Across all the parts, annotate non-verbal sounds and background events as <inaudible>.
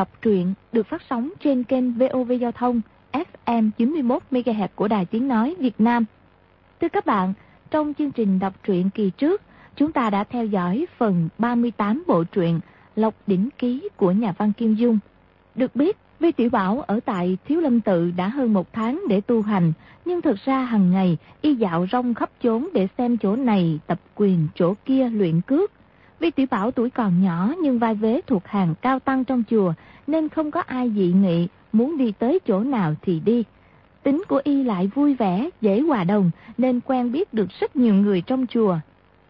đọc truyện được phát sóng trên kênh VOV Giao thông FM 91 MHz của Đài Tiếng nói Việt Nam. Thưa các bạn, trong chương trình đọc truyện kỳ trước, chúng ta đã theo dõi phần 38 bộ truyện Lộc đỉnh ký của nhà văn Kim Dung. Được biết, Vi Tiểu Bảo ở tại Thiếu Lâm Tự đã hơn một tháng để tu hành, nhưng thực ra hàng ngày y dạo rong khắp chốn để xem chỗ này tập quyền, chỗ kia luyện cước. Vi Tiểu Bảo tuổi còn nhỏ nhưng vai vế thuộc hàng cao tăng trong chùa nên không có ai dị nghị, muốn đi tới chỗ nào thì đi. Tính của y lại vui vẻ, dễ hòa đồng nên quen biết được rất nhiều người trong chùa.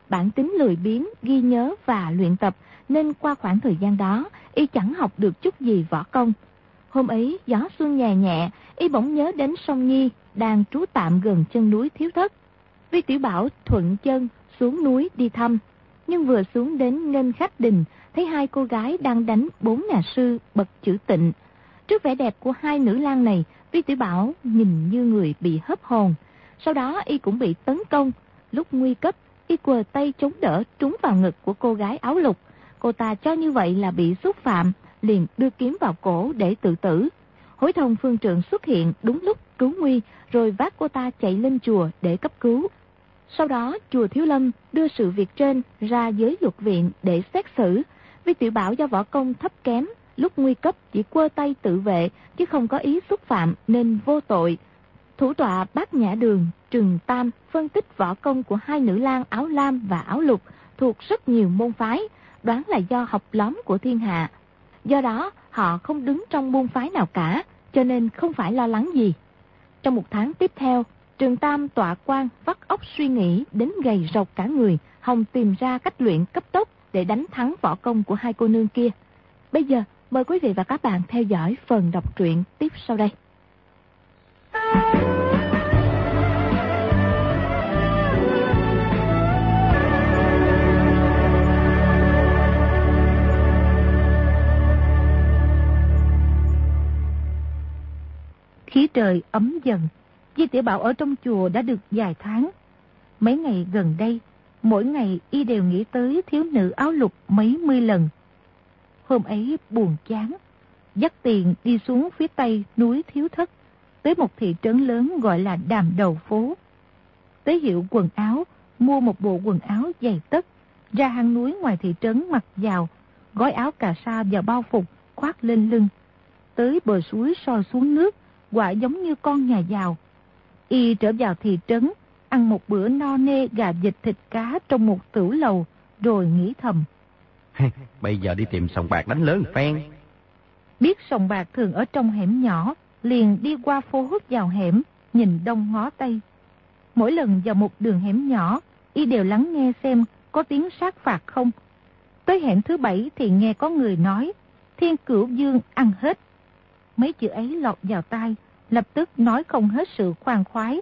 Bản tính lười biếng, ghi nhớ và luyện tập nên qua khoảng thời gian đó y chẳng học được chút gì võ công. Hôm ấy gió xuân nhẹ nhẹ, y bỗng nhớ đến sông Nhi đang trú tạm gần chân núi Thiếu Thất. Vi Tiểu Bảo thuận chân xuống núi đi thăm, nhưng vừa xuống đến nghênh khách đình, thấy hai cô gái đang đánh bốn nhà sư bậc chữ tịnh. Trước vẻ đẹp của hai nữ lang này, Vi Tiểu Bảo nhìn như người bị hấp hồn. Sau đó y cũng bị tấn công. Lúc nguy cấp, y quờ tay chống đỡ trúng vào ngực của cô gái áo lục. Cô ta cho như vậy là bị xúc phạm, liền đưa kiếm vào cổ để tự tử. Hối thông phương trượng xuất hiện đúng lúc cứu nguy, rồi vác cô ta chạy lên chùa để cấp cứu. Sau đó, chùa Thiếu Lâm đưa sự việc trên ra giới luật viện để xét xử. Vi tiểu bảo do võ công thấp kém, lúc nguy cấp chỉ quơ tay tự vệ, chứ không có ý xúc phạm nên vô tội. Thủ tọa bác nhã đường, Trừng Tam phân tích võ công của hai nữ lang áo lam và áo lục thuộc rất nhiều môn phái, đoán là do học lóm của thiên hạ. Do đó, họ không đứng trong môn phái nào cả, cho nên không phải lo lắng gì. Trong một tháng tiếp theo, Trường Tam tọa quan vắt óc suy nghĩ đến gầy rộc cả người, hồng tìm ra cách luyện cấp tốc để đánh thắng võ công của hai cô nương kia. Bây giờ, mời quý vị và các bạn theo dõi phần đọc truyện tiếp sau đây. Khí trời ấm dần, Di Tiểu Bảo ở trong chùa đã được vài tháng. Mấy ngày gần đây, mỗi ngày y đều nghĩ tới thiếu nữ áo lục mấy mươi lần. Hôm ấy buồn chán, dắt tiền đi xuống phía tây núi Thiếu Thất, tới một thị trấn lớn gọi là Đàm Đầu Phố. Tới hiệu quần áo, mua một bộ quần áo dày tất, ra hang núi ngoài thị trấn mặc vào, gói áo cà sa vào bao phục, khoác lên lưng. Tới bờ suối soi xuống nước, quả giống như con nhà giàu. Y trở vào thị trấn, ăn một bữa no nê gà vịt thịt cá trong một tửu lầu, rồi nghĩ thầm. <laughs> Bây giờ đi tìm sòng bạc đánh lớn phen. Biết sòng bạc thường ở trong hẻm nhỏ, liền đi qua phố hút vào hẻm, nhìn đông ngó tây. Mỗi lần vào một đường hẻm nhỏ, y đều lắng nghe xem có tiếng sát phạt không. Tới hẻm thứ bảy thì nghe có người nói, thiên cửu dương ăn hết. Mấy chữ ấy lọt vào tai, lập tức nói không hết sự khoan khoái.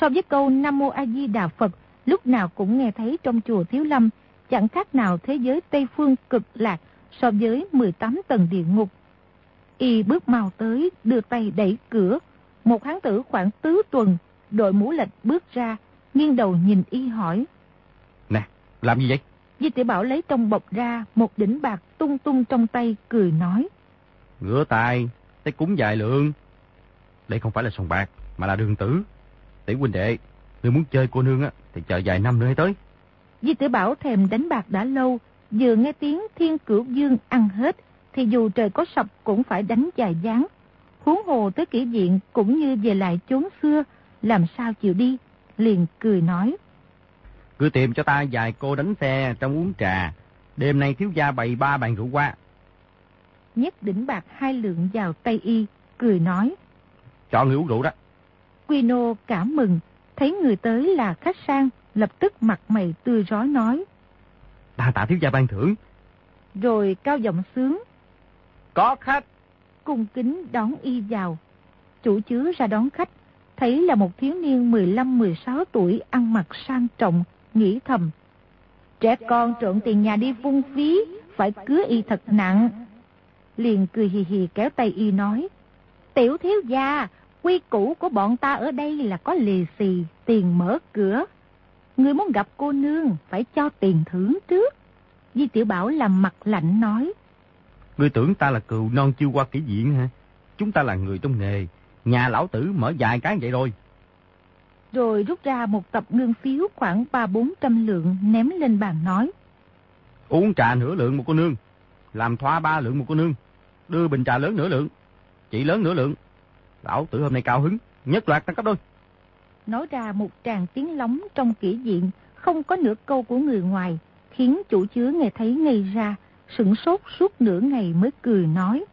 So với câu Nam Mô A Di Đà Phật, lúc nào cũng nghe thấy trong chùa Thiếu Lâm, chẳng khác nào thế giới Tây Phương cực lạc so với 18 tầng địa ngục. Y bước mau tới, đưa tay đẩy cửa. Một hán tử khoảng tứ tuần, đội mũ lệch bước ra, nghiêng đầu nhìn Y hỏi. Nè, làm gì vậy? Di tiểu Bảo lấy trong bọc ra một đỉnh bạc tung tung trong tay, cười nói. Ngửa tay, tay cúng dài lượng. Đây không phải là sòng bạc, mà là đường tử. Tỷ huynh đệ, người muốn chơi cô nương á, thì chờ vài năm nữa hay tới. Di tử Bảo thèm đánh bạc đã lâu, vừa nghe tiếng thiên cửu dương ăn hết, thì dù trời có sập cũng phải đánh dài dáng. Huống hồ tới kỷ diện cũng như về lại chốn xưa, làm sao chịu đi, liền cười nói. Cứ tìm cho ta vài cô đánh xe trong uống trà, đêm nay thiếu gia bày ba bàn rượu qua. Nhét đỉnh bạc hai lượng vào tay y, cười nói. Cho người uống rượu đó. Quy nô cảm mừng, thấy người tới là khách sang, lập tức mặt mày tươi rói nói. Ta tạ thiếu gia ban thưởng. Rồi cao giọng sướng. Có khách. Cung kính đón y vào. Chủ chứa ra đón khách, thấy là một thiếu niên 15-16 tuổi ăn mặc sang trọng, nghĩ thầm. Trẻ con trộn tiền nhà đi vung phí, phải cứa y thật nặng. Liền cười hì hì kéo tay y nói. Tiểu thiếu gia, quy củ của bọn ta ở đây là có lì xì, tiền mở cửa. Người muốn gặp cô nương, phải cho tiền thưởng trước. Di Tiểu Bảo làm mặt lạnh nói. Ngươi tưởng ta là cừu non chưa qua kỹ diện hả? Chúng ta là người trong nghề. Nhà lão tử mở dài cái vậy rồi. Rồi rút ra một tập ngân phiếu khoảng ba bốn trăm lượng ném lên bàn nói. Uống trà nửa lượng một cô nương. Làm thoa ba lượng một cô nương. Đưa bình trà lớn nửa lượng. Chỉ lớn nửa lượng. Lão tử hôm nay cao hứng. Nhất loạt tăng cấp đôi. Nói ra một tràng tiếng lóng trong kỹ diện. Không có nửa câu của người ngoài. Khiến chủ chứa nghe thấy ngây ra. Sửng sốt suốt nửa ngày mới cười nói.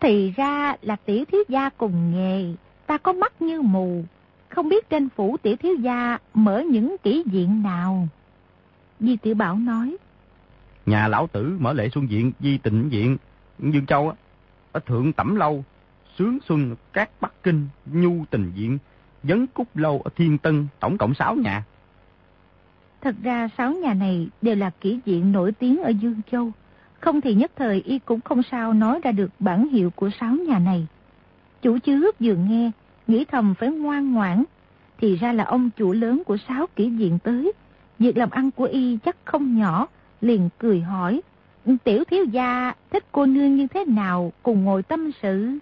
Thì ra là tiểu thiếu gia cùng nghề. Ta có mắt như mù. Không biết trên phủ tiểu thiếu gia mở những kỹ diện nào. Di tiểu Bảo nói. Nhà lão tử mở lệ xuân diện, di tịnh diện, Dương Châu á, ở thượng tẩm lâu, sướng xuân, các Bắc Kinh, nhu tình diện, dấn cúc lâu ở Thiên Tân, tổng cộng 6 nhà. Thật ra 6 nhà này đều là kỹ diện nổi tiếng ở Dương Châu. Không thì nhất thời y cũng không sao nói ra được bản hiệu của 6 nhà này. Chủ chứa vừa nghe, nghĩ thầm phải ngoan ngoãn. Thì ra là ông chủ lớn của 6 kỹ diện tới. Việc làm ăn của y chắc không nhỏ, liền cười hỏi. Tiểu thiếu gia thích cô nương như thế nào cùng ngồi tâm sự.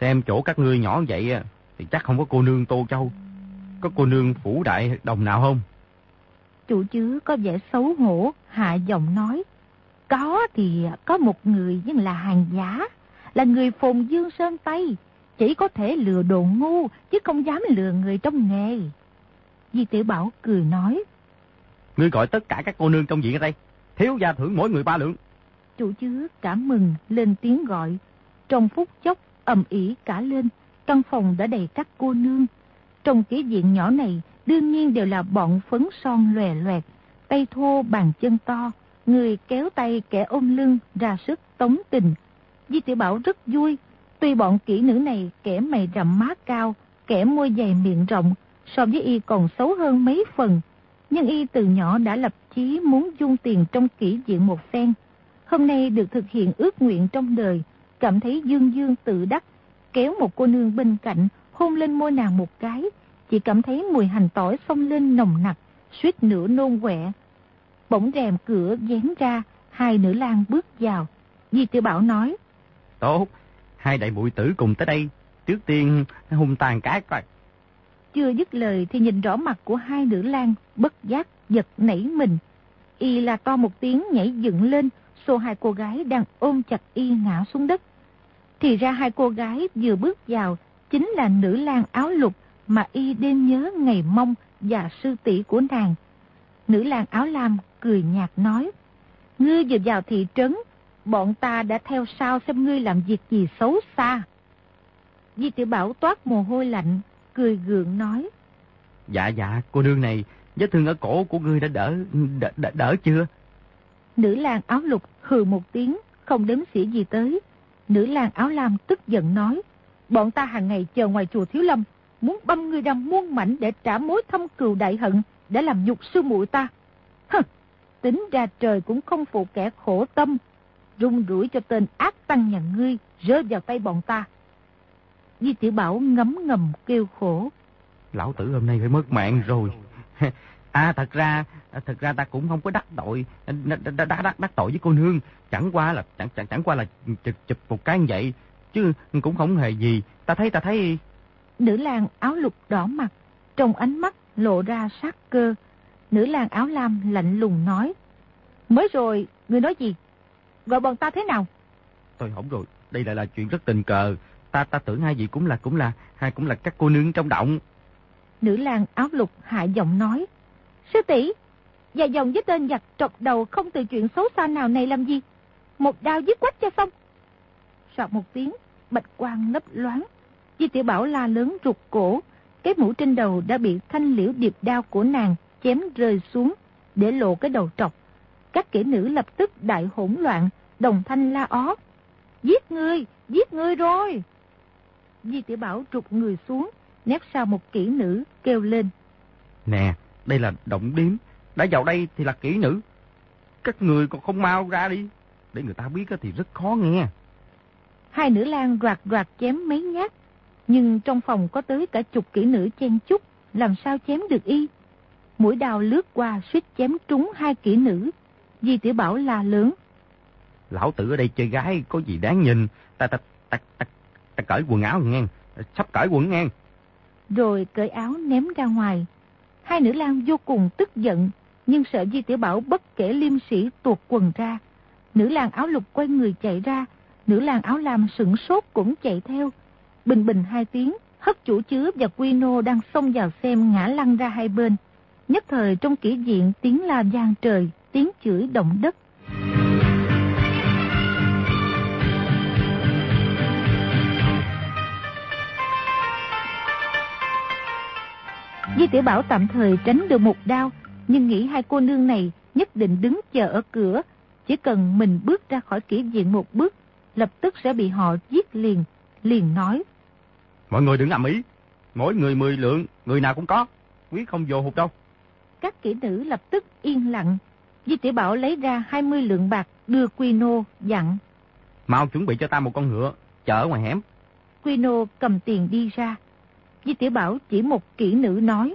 Xem chỗ các ngươi nhỏ vậy thì chắc không có cô nương Tô Châu. Có cô nương phủ đại đồng nào không? Chủ chứa có vẻ xấu hổ, hạ giọng nói. Có thì có một người nhưng là hàng giả, là người phồn dương sơn Tây. Chỉ có thể lừa đồ ngu chứ không dám lừa người trong nghề. Di tiểu Bảo cười nói. Ngươi gọi tất cả các cô nương trong viện ở đây. Thiếu gia thưởng mỗi người ba lượng. Chủ chứa cảm mừng lên tiếng gọi. Trong phút chốc ầm ỉ cả lên. Căn phòng đã đầy các cô nương. Trong cái diện nhỏ này đương nhiên đều là bọn phấn son lòe loẹt. Tay thô bàn chân to. Người kéo tay kẻ ôm lưng ra sức tống tình. Di tiểu Bảo rất vui. Tuy bọn kỹ nữ này kẻ mày rậm má cao, kẻ môi dày miệng rộng, so với y còn xấu hơn mấy phần nhưng y từ nhỏ đã lập chí muốn dung tiền trong kỹ diện một phen. Hôm nay được thực hiện ước nguyện trong đời, cảm thấy dương dương tự đắc, kéo một cô nương bên cạnh, hôn lên môi nàng một cái, chỉ cảm thấy mùi hành tỏi xông lên nồng nặc, suýt nửa nôn quẹ. Bỗng rèm cửa dán ra, hai nữ lang bước vào. Di tiểu Bảo nói. Tốt, hai đại bụi tử cùng tới đây, trước tiên hung tàn cái coi. Chưa dứt lời thì nhìn rõ mặt của hai nữ lang, bất giác, giật nảy mình. Y là to một tiếng nhảy dựng lên, xô hai cô gái đang ôm chặt Y ngã xuống đất. Thì ra hai cô gái vừa bước vào, chính là nữ lang áo lục mà Y đêm nhớ ngày mong và sư tỷ của nàng. Nữ lang áo lam cười nhạt nói, Ngươi vừa vào thị trấn, bọn ta đã theo sau xem ngươi làm việc gì xấu xa. Di tiểu Bảo toát mồ hôi lạnh, cười gượng nói. Dạ dạ, cô nương này, vết thương ở cổ của ngươi đã đỡ, đỡ, đỡ, đỡ chưa? Nữ lang áo lục hừ một tiếng, không đếm xỉa gì tới. Nữ lang áo lam tức giận nói, bọn ta hàng ngày chờ ngoài chùa Thiếu Lâm, muốn băm ngươi ra muôn mảnh để trả mối thâm cừu đại hận, để làm nhục sư muội ta. Hừ, tính ra trời cũng không phụ kẻ khổ tâm, rung rủi cho tên ác tăng nhà ngươi rơi vào tay bọn ta. Di tiểu Bảo ngấm ngầm kêu khổ. Lão tử hôm nay phải mất mạng rồi. <laughs> À thật ra, thật ra ta cũng không có đắc tội, đắc, đắc, đắc, tội với cô nương. Chẳng qua là, chẳng, chẳng, chẳng qua là chụp, chụp một cái như vậy. Chứ cũng không hề gì. Ta thấy, ta thấy... Nữ lang áo lục đỏ mặt, trong ánh mắt lộ ra sát cơ. Nữ lang áo lam lạnh lùng nói. Mới rồi, người nói gì? Gọi bọn ta thế nào? Tôi hỏng rồi, đây lại là chuyện rất tình cờ ta ta tưởng hai vị cũng là cũng là hai cũng là các cô nương trong động. Nữ lang áo lục hạ giọng nói. Sư tỷ và dòng với tên giặc trọc đầu không từ chuyện xấu xa nào này làm gì. Một đao giết quách cho xong. Sọt một tiếng, bạch quang lấp loáng. Di tiểu Bảo la lớn rụt cổ. Cái mũ trên đầu đã bị thanh liễu điệp đao của nàng chém rơi xuống, để lộ cái đầu trọc. Các kỹ nữ lập tức đại hỗn loạn, đồng thanh la ó. Giết ngươi, giết ngươi rồi. Di tiểu Bảo trục người xuống, nép sau một kỹ nữ, kêu lên. Nè, đây là động điếm, đã vào đây thì là kỹ nữ. Các người còn không mau ra đi, để người ta biết thì rất khó nghe. Hai nữ lang roạt roạt chém mấy nhát, nhưng trong phòng có tới cả chục kỹ nữ chen chúc, làm sao chém được y. Mũi đào lướt qua suýt chém trúng hai kỹ nữ. Di tiểu Bảo la lớn. Lão tử ở đây chơi gái có gì đáng nhìn. Ta ta ta ta, ta cởi quần áo nghe. Sắp cởi quần nghe. Rồi cởi áo ném ra ngoài. Hai nữ lang vô cùng tức giận. Nhưng sợ Di Tiểu Bảo bất kể liêm sĩ tuột quần ra. Nữ lang áo lục quay người chạy ra. Nữ lang áo lam sửng sốt cũng chạy theo. Bình bình hai tiếng, hất chủ chứa và Quy Nô đang xông vào xem ngã lăn ra hai bên. Nhất thời trong kỹ diện tiếng la gian trời, tiếng chửi động đất. Di Tiểu Bảo tạm thời tránh được một đao, nhưng nghĩ hai cô nương này nhất định đứng chờ ở cửa. Chỉ cần mình bước ra khỏi kỹ diện một bước, lập tức sẽ bị họ giết liền. Liền nói. Mọi người đừng ầm ý. Mỗi người mười lượng, người nào cũng có. Quý không vô hụt đâu. Các kỹ nữ lập tức yên lặng. Di Tiểu Bảo lấy ra 20 lượng bạc đưa Quy Nô dặn. Mau chuẩn bị cho ta một con ngựa, chở ngoài hẻm. Quy Nô cầm tiền đi ra. Di Tiểu Bảo chỉ một kỹ nữ nói.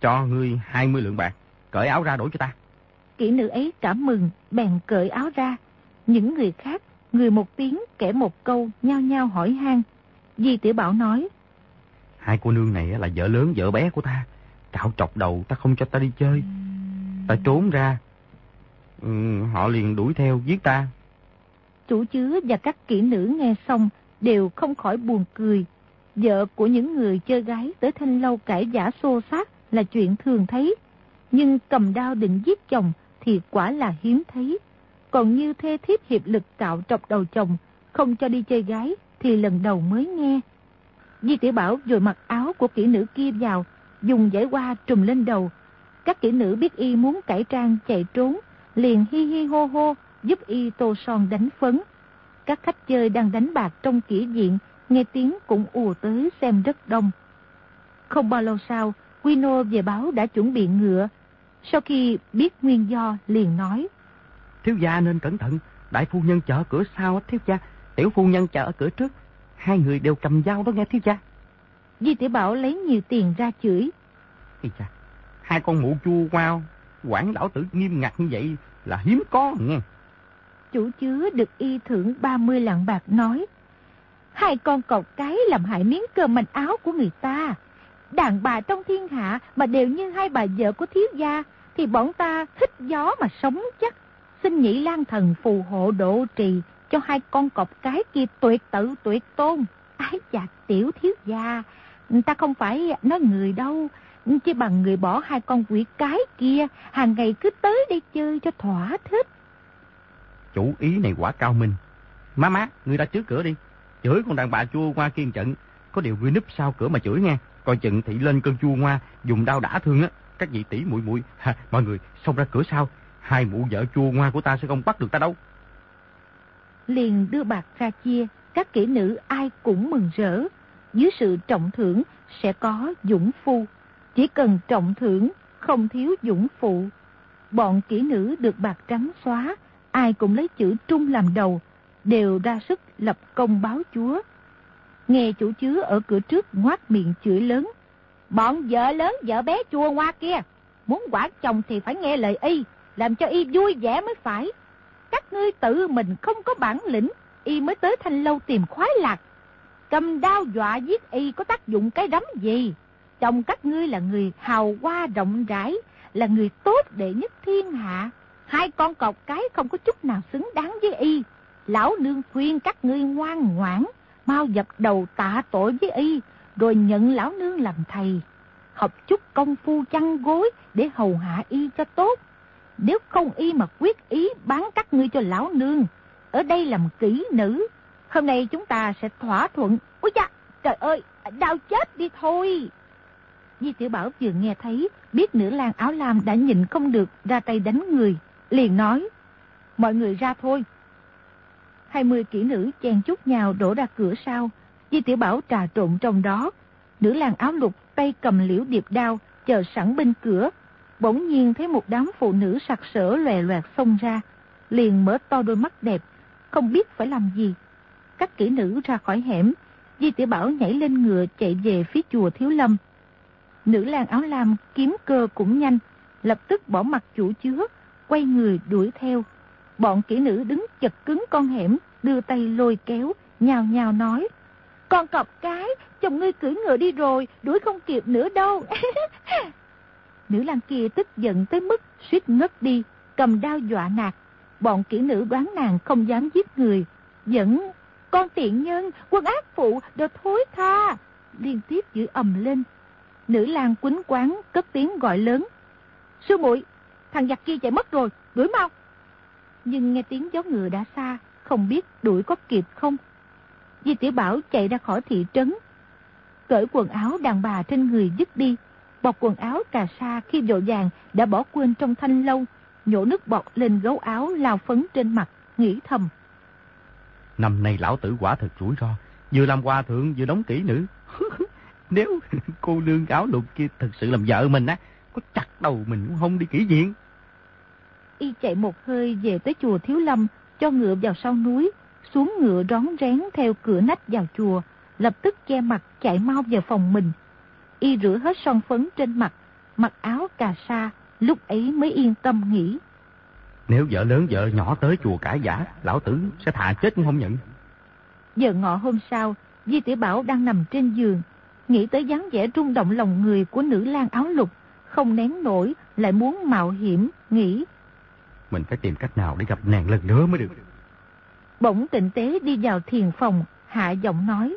Cho ngươi 20 lượng bạc, cởi áo ra đổi cho ta. Kỹ nữ ấy cảm mừng, bèn cởi áo ra. Những người khác, người một tiếng, kẻ một câu, nhao nhao hỏi han. Di Tiểu Bảo nói. Hai cô nương này là vợ lớn vợ bé của ta. Cạo trọc đầu ta không cho ta đi chơi. Ta trốn ra. Ừ, họ liền đuổi theo giết ta. Chủ chứa và các kỹ nữ nghe xong đều không khỏi buồn cười. Vợ của những người chơi gái tới thanh lâu cãi giả xô xát là chuyện thường thấy. Nhưng cầm đao định giết chồng thì quả là hiếm thấy. Còn như thê thiếp hiệp lực cạo trọc đầu chồng, không cho đi chơi gái thì lần đầu mới nghe. Di tiểu Bảo rồi mặc áo của kỹ nữ kia vào, dùng giải hoa trùm lên đầu. Các kỹ nữ biết y muốn cải trang chạy trốn, liền hi hi hô hô, giúp y tô son đánh phấn. Các khách chơi đang đánh bạc trong kỹ diện, nghe tiếng cũng ùa tới xem rất đông. Không bao lâu sau, Quino về báo đã chuẩn bị ngựa. Sau khi biết nguyên do, liền nói. Thiếu gia nên cẩn thận, đại phu nhân chở cửa sau thiếu gia, tiểu phu nhân chở cửa trước. Hai người đều cầm dao đó nghe thiếu gia. Di tiểu Bảo lấy nhiều tiền ra chửi. Ây cha, hai con mụ chua wow, quản lão tử nghiêm ngặt như vậy là hiếm có nghe. Chủ chứa được y thưởng 30 lạng bạc nói. Hai con cọp cái làm hại miếng cơm manh áo của người ta. Đàn bà trong thiên hạ mà đều như hai bà vợ của thiếu gia, thì bọn ta thích gió mà sống chắc. Xin nhị lan thần phù hộ độ trì cho hai con cọp cái kia tuyệt tự tuyệt tôn. Ái chạc tiểu thiếu gia, ta không phải nói người đâu, chỉ bằng người bỏ hai con quỷ cái kia, hàng ngày cứ tới đây chơi cho thỏa thích. Chủ ý này quả cao minh. Má má, người ra trước cửa đi. Chửi con đàn bà chua qua kiên trận. Có điều ngươi núp sau cửa mà chửi nghe. Coi chừng thị lên cơn chua ngoa, dùng đau đã thương á. Các vị tỷ muội muội mọi người xông ra cửa sau. Hai mụ vợ chua ngoa của ta sẽ không bắt được ta đâu. Liền đưa bạc ra chia, các kỹ nữ ai cũng mừng rỡ. Dưới sự trọng thưởng sẽ có dũng phu. Chỉ cần trọng thưởng, không thiếu dũng phụ. Bọn kỹ nữ được bạc trắng xóa, ai cũng lấy chữ trung làm đầu, đều ra sức lập công báo chúa. Nghe chủ chứa ở cửa trước ngoát miệng chửi lớn. Bọn vợ lớn vợ bé chua hoa kia, muốn quả chồng thì phải nghe lời y, làm cho y vui vẻ mới phải. Các ngươi tự mình không có bản lĩnh, y mới tới thanh lâu tìm khoái lạc. Cầm đao dọa giết y có tác dụng cái đấm gì? Chồng các ngươi là người hào hoa rộng rãi, là người tốt đệ nhất thiên hạ. Hai con cọc cái không có chút nào xứng đáng với y. Lão nương khuyên các ngươi ngoan ngoãn, mau dập đầu tạ tội với y, rồi nhận lão nương làm thầy. Học chút công phu chăn gối để hầu hạ y cho tốt. Nếu không y mà quyết ý bán các ngươi cho lão nương, ở đây làm kỹ nữ. Hôm nay chúng ta sẽ thỏa thuận. Úi cha, trời ơi, đau chết đi thôi. Di Tiểu Bảo vừa nghe thấy, biết nữ lang áo lam đã nhịn không được ra tay đánh người, liền nói, mọi người ra thôi. Hai mươi kỹ nữ chen chút nhào đổ ra cửa sau, Di Tiểu Bảo trà trộn trong đó. Nữ lang áo lục tay cầm liễu điệp đao, chờ sẵn bên cửa. Bỗng nhiên thấy một đám phụ nữ sặc sỡ lòe loạt xông ra, liền mở to đôi mắt đẹp, không biết phải làm gì. Các kỹ nữ ra khỏi hẻm, Di Tiểu Bảo nhảy lên ngựa chạy về phía chùa Thiếu Lâm. Nữ lang áo lam kiếm cơ cũng nhanh, lập tức bỏ mặt chủ chứa, quay người đuổi theo bọn kỹ nữ đứng chật cứng con hẻm, đưa tay lôi kéo, nhào nhào nói. Con cọp cái, chồng ngươi cưỡi ngựa đi rồi, đuổi không kịp nữa đâu. <laughs> Nữ lang kia tức giận tới mức suýt ngất đi, cầm đao dọa nạt. Bọn kỹ nữ đoán nàng không dám giết người, dẫn: con tiện nhân, quân ác phụ, đồ thối tha. Liên tiếp giữ ầm lên. Nữ lang quýnh quán, cất tiếng gọi lớn. Sư muội thằng giặc kia chạy mất rồi, đuổi mau. Nhưng nghe tiếng gió ngựa đã xa, không biết đuổi có kịp không. Di tiểu Bảo chạy ra khỏi thị trấn. Cởi quần áo đàn bà trên người dứt đi. Bọc quần áo cà sa khi vội vàng đã bỏ quên trong thanh lâu. Nhổ nước bọt lên gấu áo lao phấn trên mặt, nghĩ thầm. Năm nay lão tử quả thật rủi ro. Vừa làm hòa thượng vừa đóng kỹ nữ. <laughs> Nếu cô nương áo lục kia thật sự làm vợ mình á, có chặt đầu mình cũng không đi kỹ diện. Y chạy một hơi về tới chùa Thiếu Lâm, cho ngựa vào sau núi, xuống ngựa rón rén theo cửa nách vào chùa, lập tức che mặt chạy mau vào phòng mình. Y rửa hết son phấn trên mặt, mặc áo cà sa, lúc ấy mới yên tâm nghĩ. Nếu vợ lớn vợ nhỏ tới chùa cãi giả, lão tử sẽ thà chết cũng không nhận. Giờ ngọ hôm sau, Di Tiểu Bảo đang nằm trên giường, nghĩ tới dáng vẻ rung động lòng người của nữ lang áo lục, không nén nổi, lại muốn mạo hiểm, nghĩ. Mình phải tìm cách nào để gặp nàng lần nữa mới được. Bỗng tịnh tế đi vào thiền phòng, hạ giọng nói.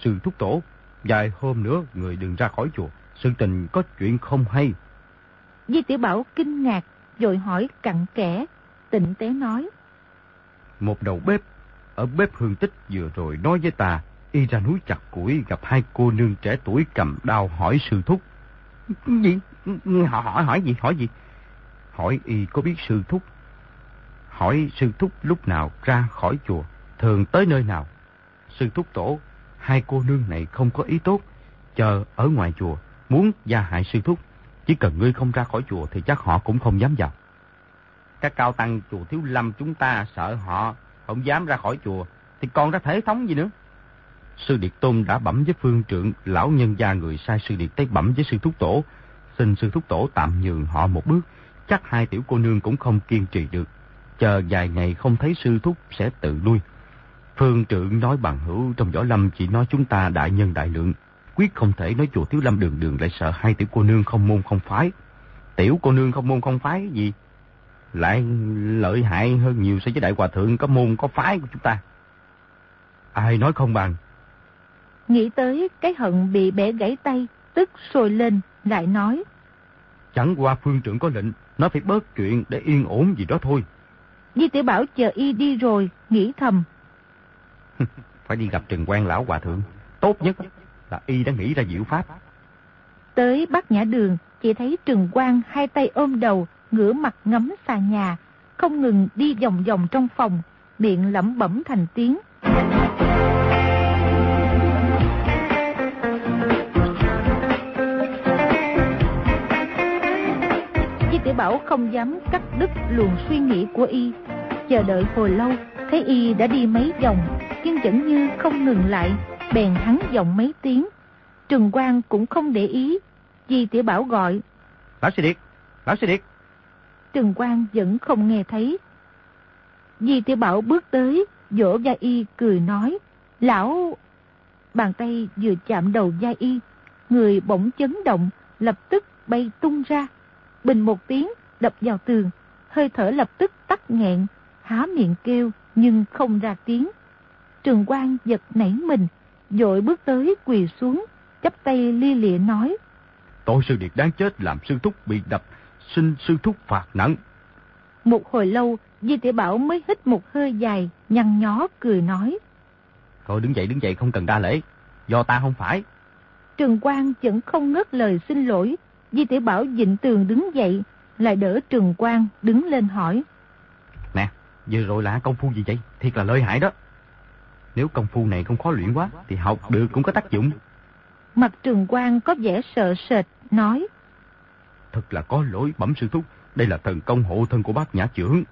Sư thúc tổ, vài hôm nữa người đừng ra khỏi chùa, sự tình có chuyện không hay. Di Tiểu Bảo kinh ngạc, rồi hỏi cặn kẽ, tịnh tế nói. Một đầu bếp, ở bếp hương tích vừa rồi nói với ta, y ra núi chặt củi gặp hai cô nương trẻ tuổi cầm đao hỏi sư thúc. Gì? Họ hỏi hỏi gì? Hỏi gì? Hỏi y có biết sư thúc. Hỏi sư thúc lúc nào ra khỏi chùa, thường tới nơi nào. Sư thúc tổ, hai cô nương này không có ý tốt, chờ ở ngoài chùa, muốn gia hại sư thúc. Chỉ cần ngươi không ra khỏi chùa thì chắc họ cũng không dám vào. Các cao tăng chùa Thiếu Lâm chúng ta sợ họ không dám ra khỏi chùa, thì còn ra thể thống gì nữa. Sư Điệt Tôn đã bẩm với phương trượng, lão nhân gia người sai Sư Điệt tới bẩm với sư thúc tổ. Xin sư thúc tổ tạm nhường họ một bước, chắc hai tiểu cô nương cũng không kiên trì được. Chờ vài ngày không thấy sư thúc sẽ tự lui. Phương trượng nói bằng hữu trong võ lâm chỉ nói chúng ta đại nhân đại lượng. Quyết không thể nói chùa Thiếu Lâm đường đường lại sợ hai tiểu cô nương không môn không phái. Tiểu cô nương không môn không phái gì? Lại lợi hại hơn nhiều so với đại hòa thượng có môn có phái của chúng ta. Ai nói không bằng? Nghĩ tới cái hận bị bẻ gãy tay, tức sôi lên, lại nói. Chẳng qua phương trưởng có lệnh, nó phải bớt chuyện để yên ổn gì đó thôi. Di tiểu Bảo chờ y đi rồi, nghĩ thầm. <laughs> phải đi gặp Trần quan lão hòa thượng. Tốt nhất là y đã nghĩ ra diệu pháp. Tới bắt nhã đường, chỉ thấy Trừng Quang hai tay ôm đầu, ngửa mặt ngắm xà nhà, không ngừng đi vòng vòng trong phòng, miệng lẩm bẩm thành tiếng. Bảo không dám cắt đứt luồng suy nghĩ của y. Chờ đợi hồi lâu, thấy y đã đi mấy vòng, kiên chẩn như không ngừng lại, bèn hắn giọng mấy tiếng. Trừng Quang cũng không để ý, Di tiểu Bảo gọi. Lão Sư Điệt, Lão Sư Điệt. Trừng Quang vẫn không nghe thấy. Di tiểu Bảo bước tới, vỗ Gia Y cười nói. Lão... Bàn tay vừa chạm đầu Gia Y, người bỗng chấn động, lập tức bay tung ra. Bình một tiếng, đập vào tường, hơi thở lập tức tắt nghẹn, há miệng kêu nhưng không ra tiếng. Trường Quang giật nảy mình, dội bước tới quỳ xuống, chắp tay li lịa nói. Tội sư điệt đáng chết làm sư thúc bị đập, xin sư thúc phạt nặng. Một hồi lâu, Di tiểu Bảo mới hít một hơi dài, nhăn nhó cười nói. Thôi đứng dậy đứng dậy không cần đa lễ, do ta không phải. Trường Quang vẫn không ngớt lời xin lỗi, Di tiểu Bảo dịnh tường đứng dậy, lại đỡ Trường Quang đứng lên hỏi. Nè, vừa rồi là công phu gì vậy? Thiệt là lợi hại đó. Nếu công phu này không khó luyện quá, thì học được cũng có tác dụng. Mặt Trường Quang có vẻ sợ sệt, nói. Thật là có lỗi bẩm sư thúc, đây là thần công hộ thân của bác nhã trưởng.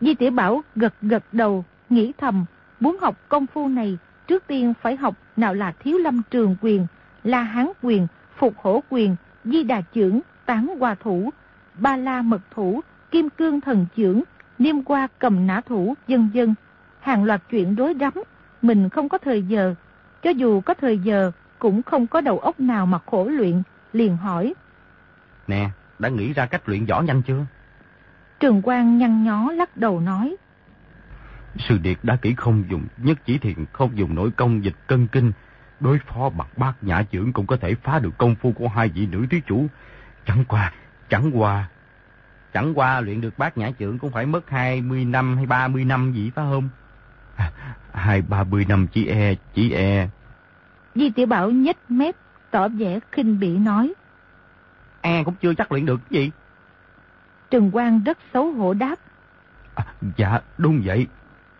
Di tiểu Bảo gật gật đầu, nghĩ thầm, muốn học công phu này, trước tiên phải học nào là thiếu lâm trường quyền, la hán quyền, phục hổ quyền, di đà trưởng, tán hòa thủ, ba la mật thủ, kim cương thần trưởng, niêm qua cầm nã thủ, dân dân. Hàng loạt chuyện rối rắm, mình không có thời giờ. Cho dù có thời giờ, cũng không có đầu óc nào mà khổ luyện, liền hỏi. Nè, đã nghĩ ra cách luyện võ nhanh chưa? Trường Quang nhăn nhó lắc đầu nói. Sư Điệt đã kỹ không dùng, nhất chỉ thiện không dùng nội công dịch cân kinh. Đối phó bằng bát nhã trưởng cũng có thể phá được công phu của hai vị nữ thí chủ. Chẳng qua, chẳng qua. Chẳng qua luyện được bát nhã trưởng cũng phải mất 20 năm hay 30 năm gì phải không? À, hai ba mươi năm chỉ e, chỉ e. Di tiểu Bảo nhếch mép, tỏ vẻ khinh bỉ nói. E cũng chưa chắc luyện được gì. Trừng Quang rất xấu hổ đáp. À, dạ, đúng vậy.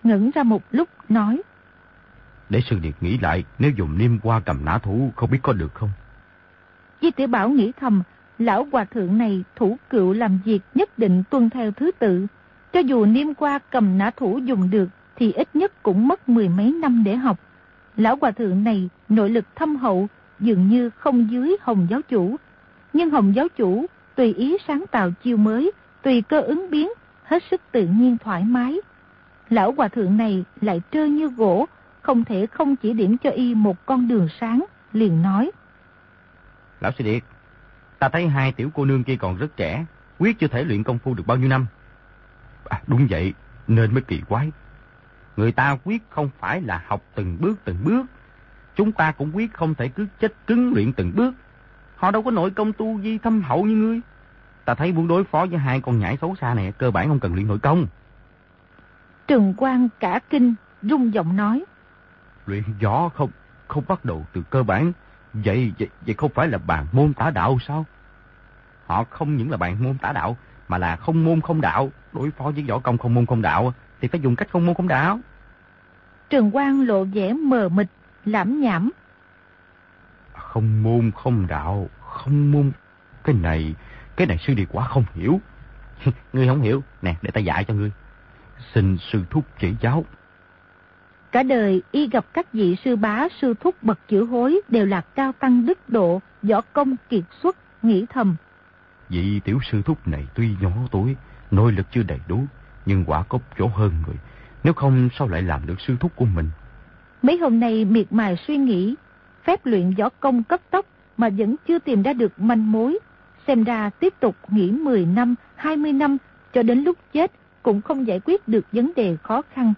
Ngẩn ra một lúc, nói. Để sư điệt nghĩ lại, nếu dùng niêm qua cầm nã thủ, không biết có được không? Di tiểu Bảo nghĩ thầm, lão hòa thượng này thủ cựu làm việc nhất định tuân theo thứ tự. Cho dù niêm qua cầm nã thủ dùng được, thì ít nhất cũng mất mười mấy năm để học. Lão hòa thượng này nội lực thâm hậu, dường như không dưới hồng giáo chủ. Nhưng hồng giáo chủ tùy ý sáng tạo chiêu mới, tùy cơ ứng biến, hết sức tự nhiên thoải mái. Lão hòa thượng này lại trơ như gỗ, không thể không chỉ điểm cho y một con đường sáng, liền nói. Lão sư điệt, ta thấy hai tiểu cô nương kia còn rất trẻ, quyết chưa thể luyện công phu được bao nhiêu năm. À, đúng vậy, nên mới kỳ quái. Người ta quyết không phải là học từng bước từng bước. Chúng ta cũng quyết không thể cứ chết cứng luyện từng bước. Họ đâu có nội công tu vi thâm hậu như ngươi. Ta thấy muốn đối phó với hai con nhảy xấu xa này, cơ bản không cần luyện nội công. Trừng Quang cả kinh, rung giọng nói. Luyện võ không không bắt đầu từ cơ bản. Vậy, vậy, vậy không phải là bàn môn tả đạo sao? Họ không những là bàn môn tả đạo, mà là không môn không đạo. Đối phó với võ công không môn không đạo, thì phải dùng cách không môn không đạo. Trừng Quang lộ vẻ mờ mịt, lãm nhảm. Không môn không đạo, không môn... Cái này, cái này sư đi quá không hiểu. <laughs> ngươi không hiểu, nè để ta dạy cho ngươi. Xin sư thúc chỉ giáo. Cả đời y gặp các vị sư bá sư thúc bậc chữ hối đều là cao tăng đức độ, võ công kiệt xuất, nghĩ thầm. Vị tiểu sư thúc này tuy nhỏ tuổi, nội lực chưa đầy đủ, nhưng quả có chỗ hơn người. Nếu không sao lại làm được sư thúc của mình? Mấy hôm nay miệt mài suy nghĩ, phép luyện võ công cấp tốc mà vẫn chưa tìm ra được manh mối. Xem ra tiếp tục nghỉ 10 năm, 20 năm cho đến lúc chết cũng không giải quyết được vấn đề khó khăn.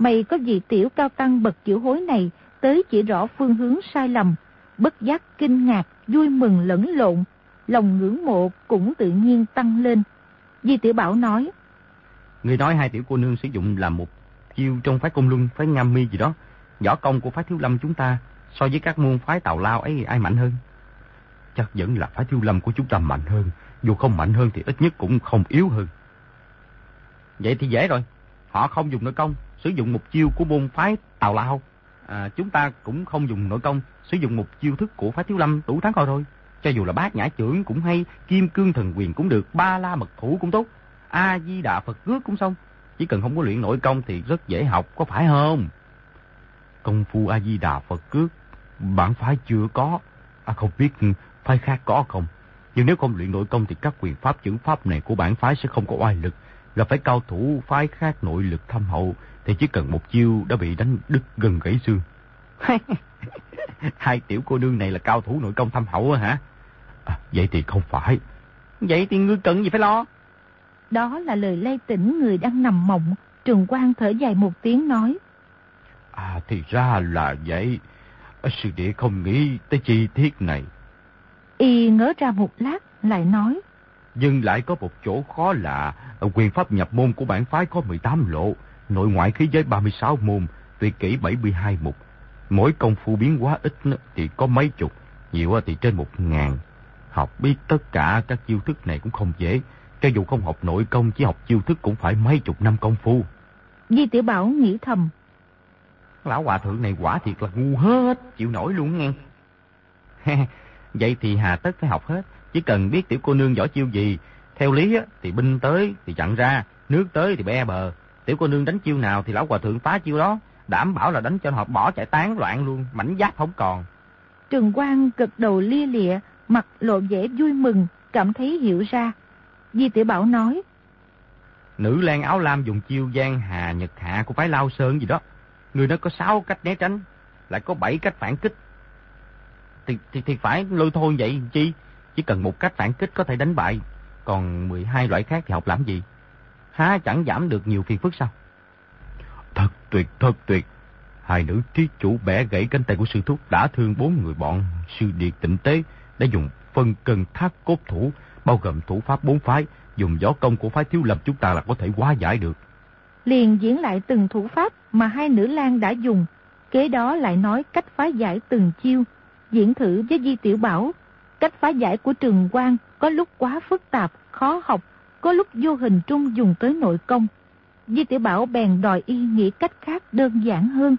Mày có vị tiểu cao tăng bậc chữ hối này tới chỉ rõ phương hướng sai lầm, bất giác kinh ngạc, vui mừng lẫn lộn, lòng ngưỡng mộ cũng tự nhiên tăng lên. Di tiểu Bảo nói, Người nói hai tiểu cô nương sử dụng là một chiêu trong phái công luân, phái ngam mi gì đó. Võ công của phái thiếu lâm chúng ta so với các môn phái tào lao ấy ai mạnh hơn? Chắc vẫn là phái thiếu lâm của chúng ta mạnh hơn. Dù không mạnh hơn thì ít nhất cũng không yếu hơn. Vậy thì dễ rồi. Họ không dùng nội công, sử dụng một chiêu của môn phái tào lao. À, chúng ta cũng không dùng nội công, sử dụng một chiêu thức của phái thiếu lâm đủ thắng coi thôi. Cho dù là bát nhã trưởng cũng hay, kim cương thần quyền cũng được, ba la mật thủ cũng tốt. A-di-đà Phật cước cũng xong. Chỉ cần không có luyện nội công thì rất dễ học, có phải không? Công phu A-di-đà Phật cước, bản phái chưa có. À không biết phái khác có không. Nhưng nếu không luyện nội công thì các quyền pháp chữ pháp này của bản phái sẽ không có oai lực. Là phải cao thủ phái khác nội lực thâm hậu thì chỉ cần một chiêu đã bị đánh đứt gần gãy xương. <laughs> Hai tiểu cô nương này là cao thủ nội công thâm hậu hả? À, vậy thì không phải. Vậy thì ngươi cần gì phải lo? Đó là lời lay tỉnh người đang nằm mộng. Trường Quang thở dài một tiếng nói. À thì ra là vậy. Sư địa không nghĩ tới chi tiết này. Y ngỡ ra một lát lại nói. Nhưng lại có một chỗ khó là quyền pháp nhập môn của bản phái có 18 lộ, nội ngoại khí giới 36 môn, tuyệt kỹ 72 mục. Mỗi công phu biến hóa ít thì có mấy chục, nhiều thì trên một ngàn. Học biết tất cả các chiêu thức này cũng không dễ, cho dù không học nội công chỉ học chiêu thức cũng phải mấy chục năm công phu. Di tiểu Bảo nghĩ thầm. Lão hòa thượng này quả thiệt là ngu hết, chịu nổi luôn nghe. <laughs> Vậy thì hà tất phải học hết, chỉ cần biết tiểu cô nương võ chiêu gì. Theo lý á, thì binh tới thì chặn ra, nước tới thì be bờ. Tiểu cô nương đánh chiêu nào thì lão hòa thượng phá chiêu đó. Đảm bảo là đánh cho họ bỏ chạy tán loạn luôn, mảnh giáp không còn. Trường Quang gật đầu lia lịa, mặt lộ vẻ vui mừng, cảm thấy hiểu ra. Di tiểu Bảo nói. Nữ lan áo lam dùng chiêu giang hà nhật hạ của phái Lao Sơn gì đó. Người đó có 6 cách né tránh, lại có 7 cách phản kích. Thì, thì, thì phải lôi thôi vậy chi? Chỉ cần một cách phản kích có thể đánh bại, còn 12 loại khác thì học làm gì? Há chẳng giảm được nhiều phiền phức sao? Thật tuyệt, thật tuyệt. Hai nữ thí chủ bẻ gãy cánh tay của sư thúc đã thương bốn người bọn. Sư điệt tịnh tế đã dùng phân cân thác cốt thủ, bao gồm thủ pháp bốn phái, dùng gió công của phái thiếu lâm chúng ta là có thể hóa giải được. Liền diễn lại từng thủ pháp mà hai nữ lang đã dùng, kế đó lại nói cách phá giải từng chiêu, diễn thử với Di Tiểu Bảo. Cách phá giải của Trường Quang có lúc quá phức tạp, khó học, có lúc vô hình trung dùng tới nội công. Di Tiểu Bảo bèn đòi y nghĩ cách khác đơn giản hơn.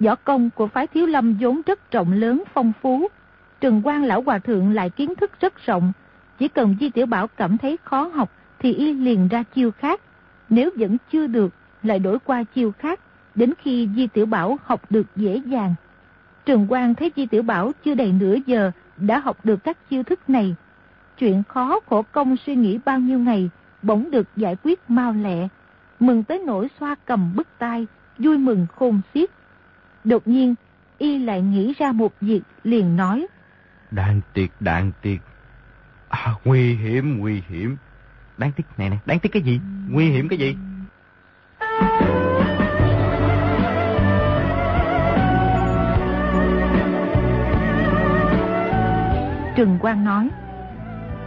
Võ công của phái thiếu lâm vốn rất rộng lớn phong phú. Trừng Quang Lão Hòa Thượng lại kiến thức rất rộng. Chỉ cần Di Tiểu Bảo cảm thấy khó học thì y liền ra chiêu khác. Nếu vẫn chưa được, lại đổi qua chiêu khác, đến khi Di Tiểu Bảo học được dễ dàng. Trường Quang thấy Di Tiểu Bảo chưa đầy nửa giờ đã học được các chiêu thức này. Chuyện khó khổ công suy nghĩ bao nhiêu ngày, bỗng được giải quyết mau lẹ. Mừng tới nỗi xoa cầm bức tai, vui mừng khôn xiết. Đột nhiên, y lại nghĩ ra một việc liền nói. Đạn tiệt, đạn tiệt. À, nguy hiểm, nguy hiểm. Đáng tiếc, này nè, đáng tiếc cái gì? Nguy hiểm cái gì? Trừng Quang nói.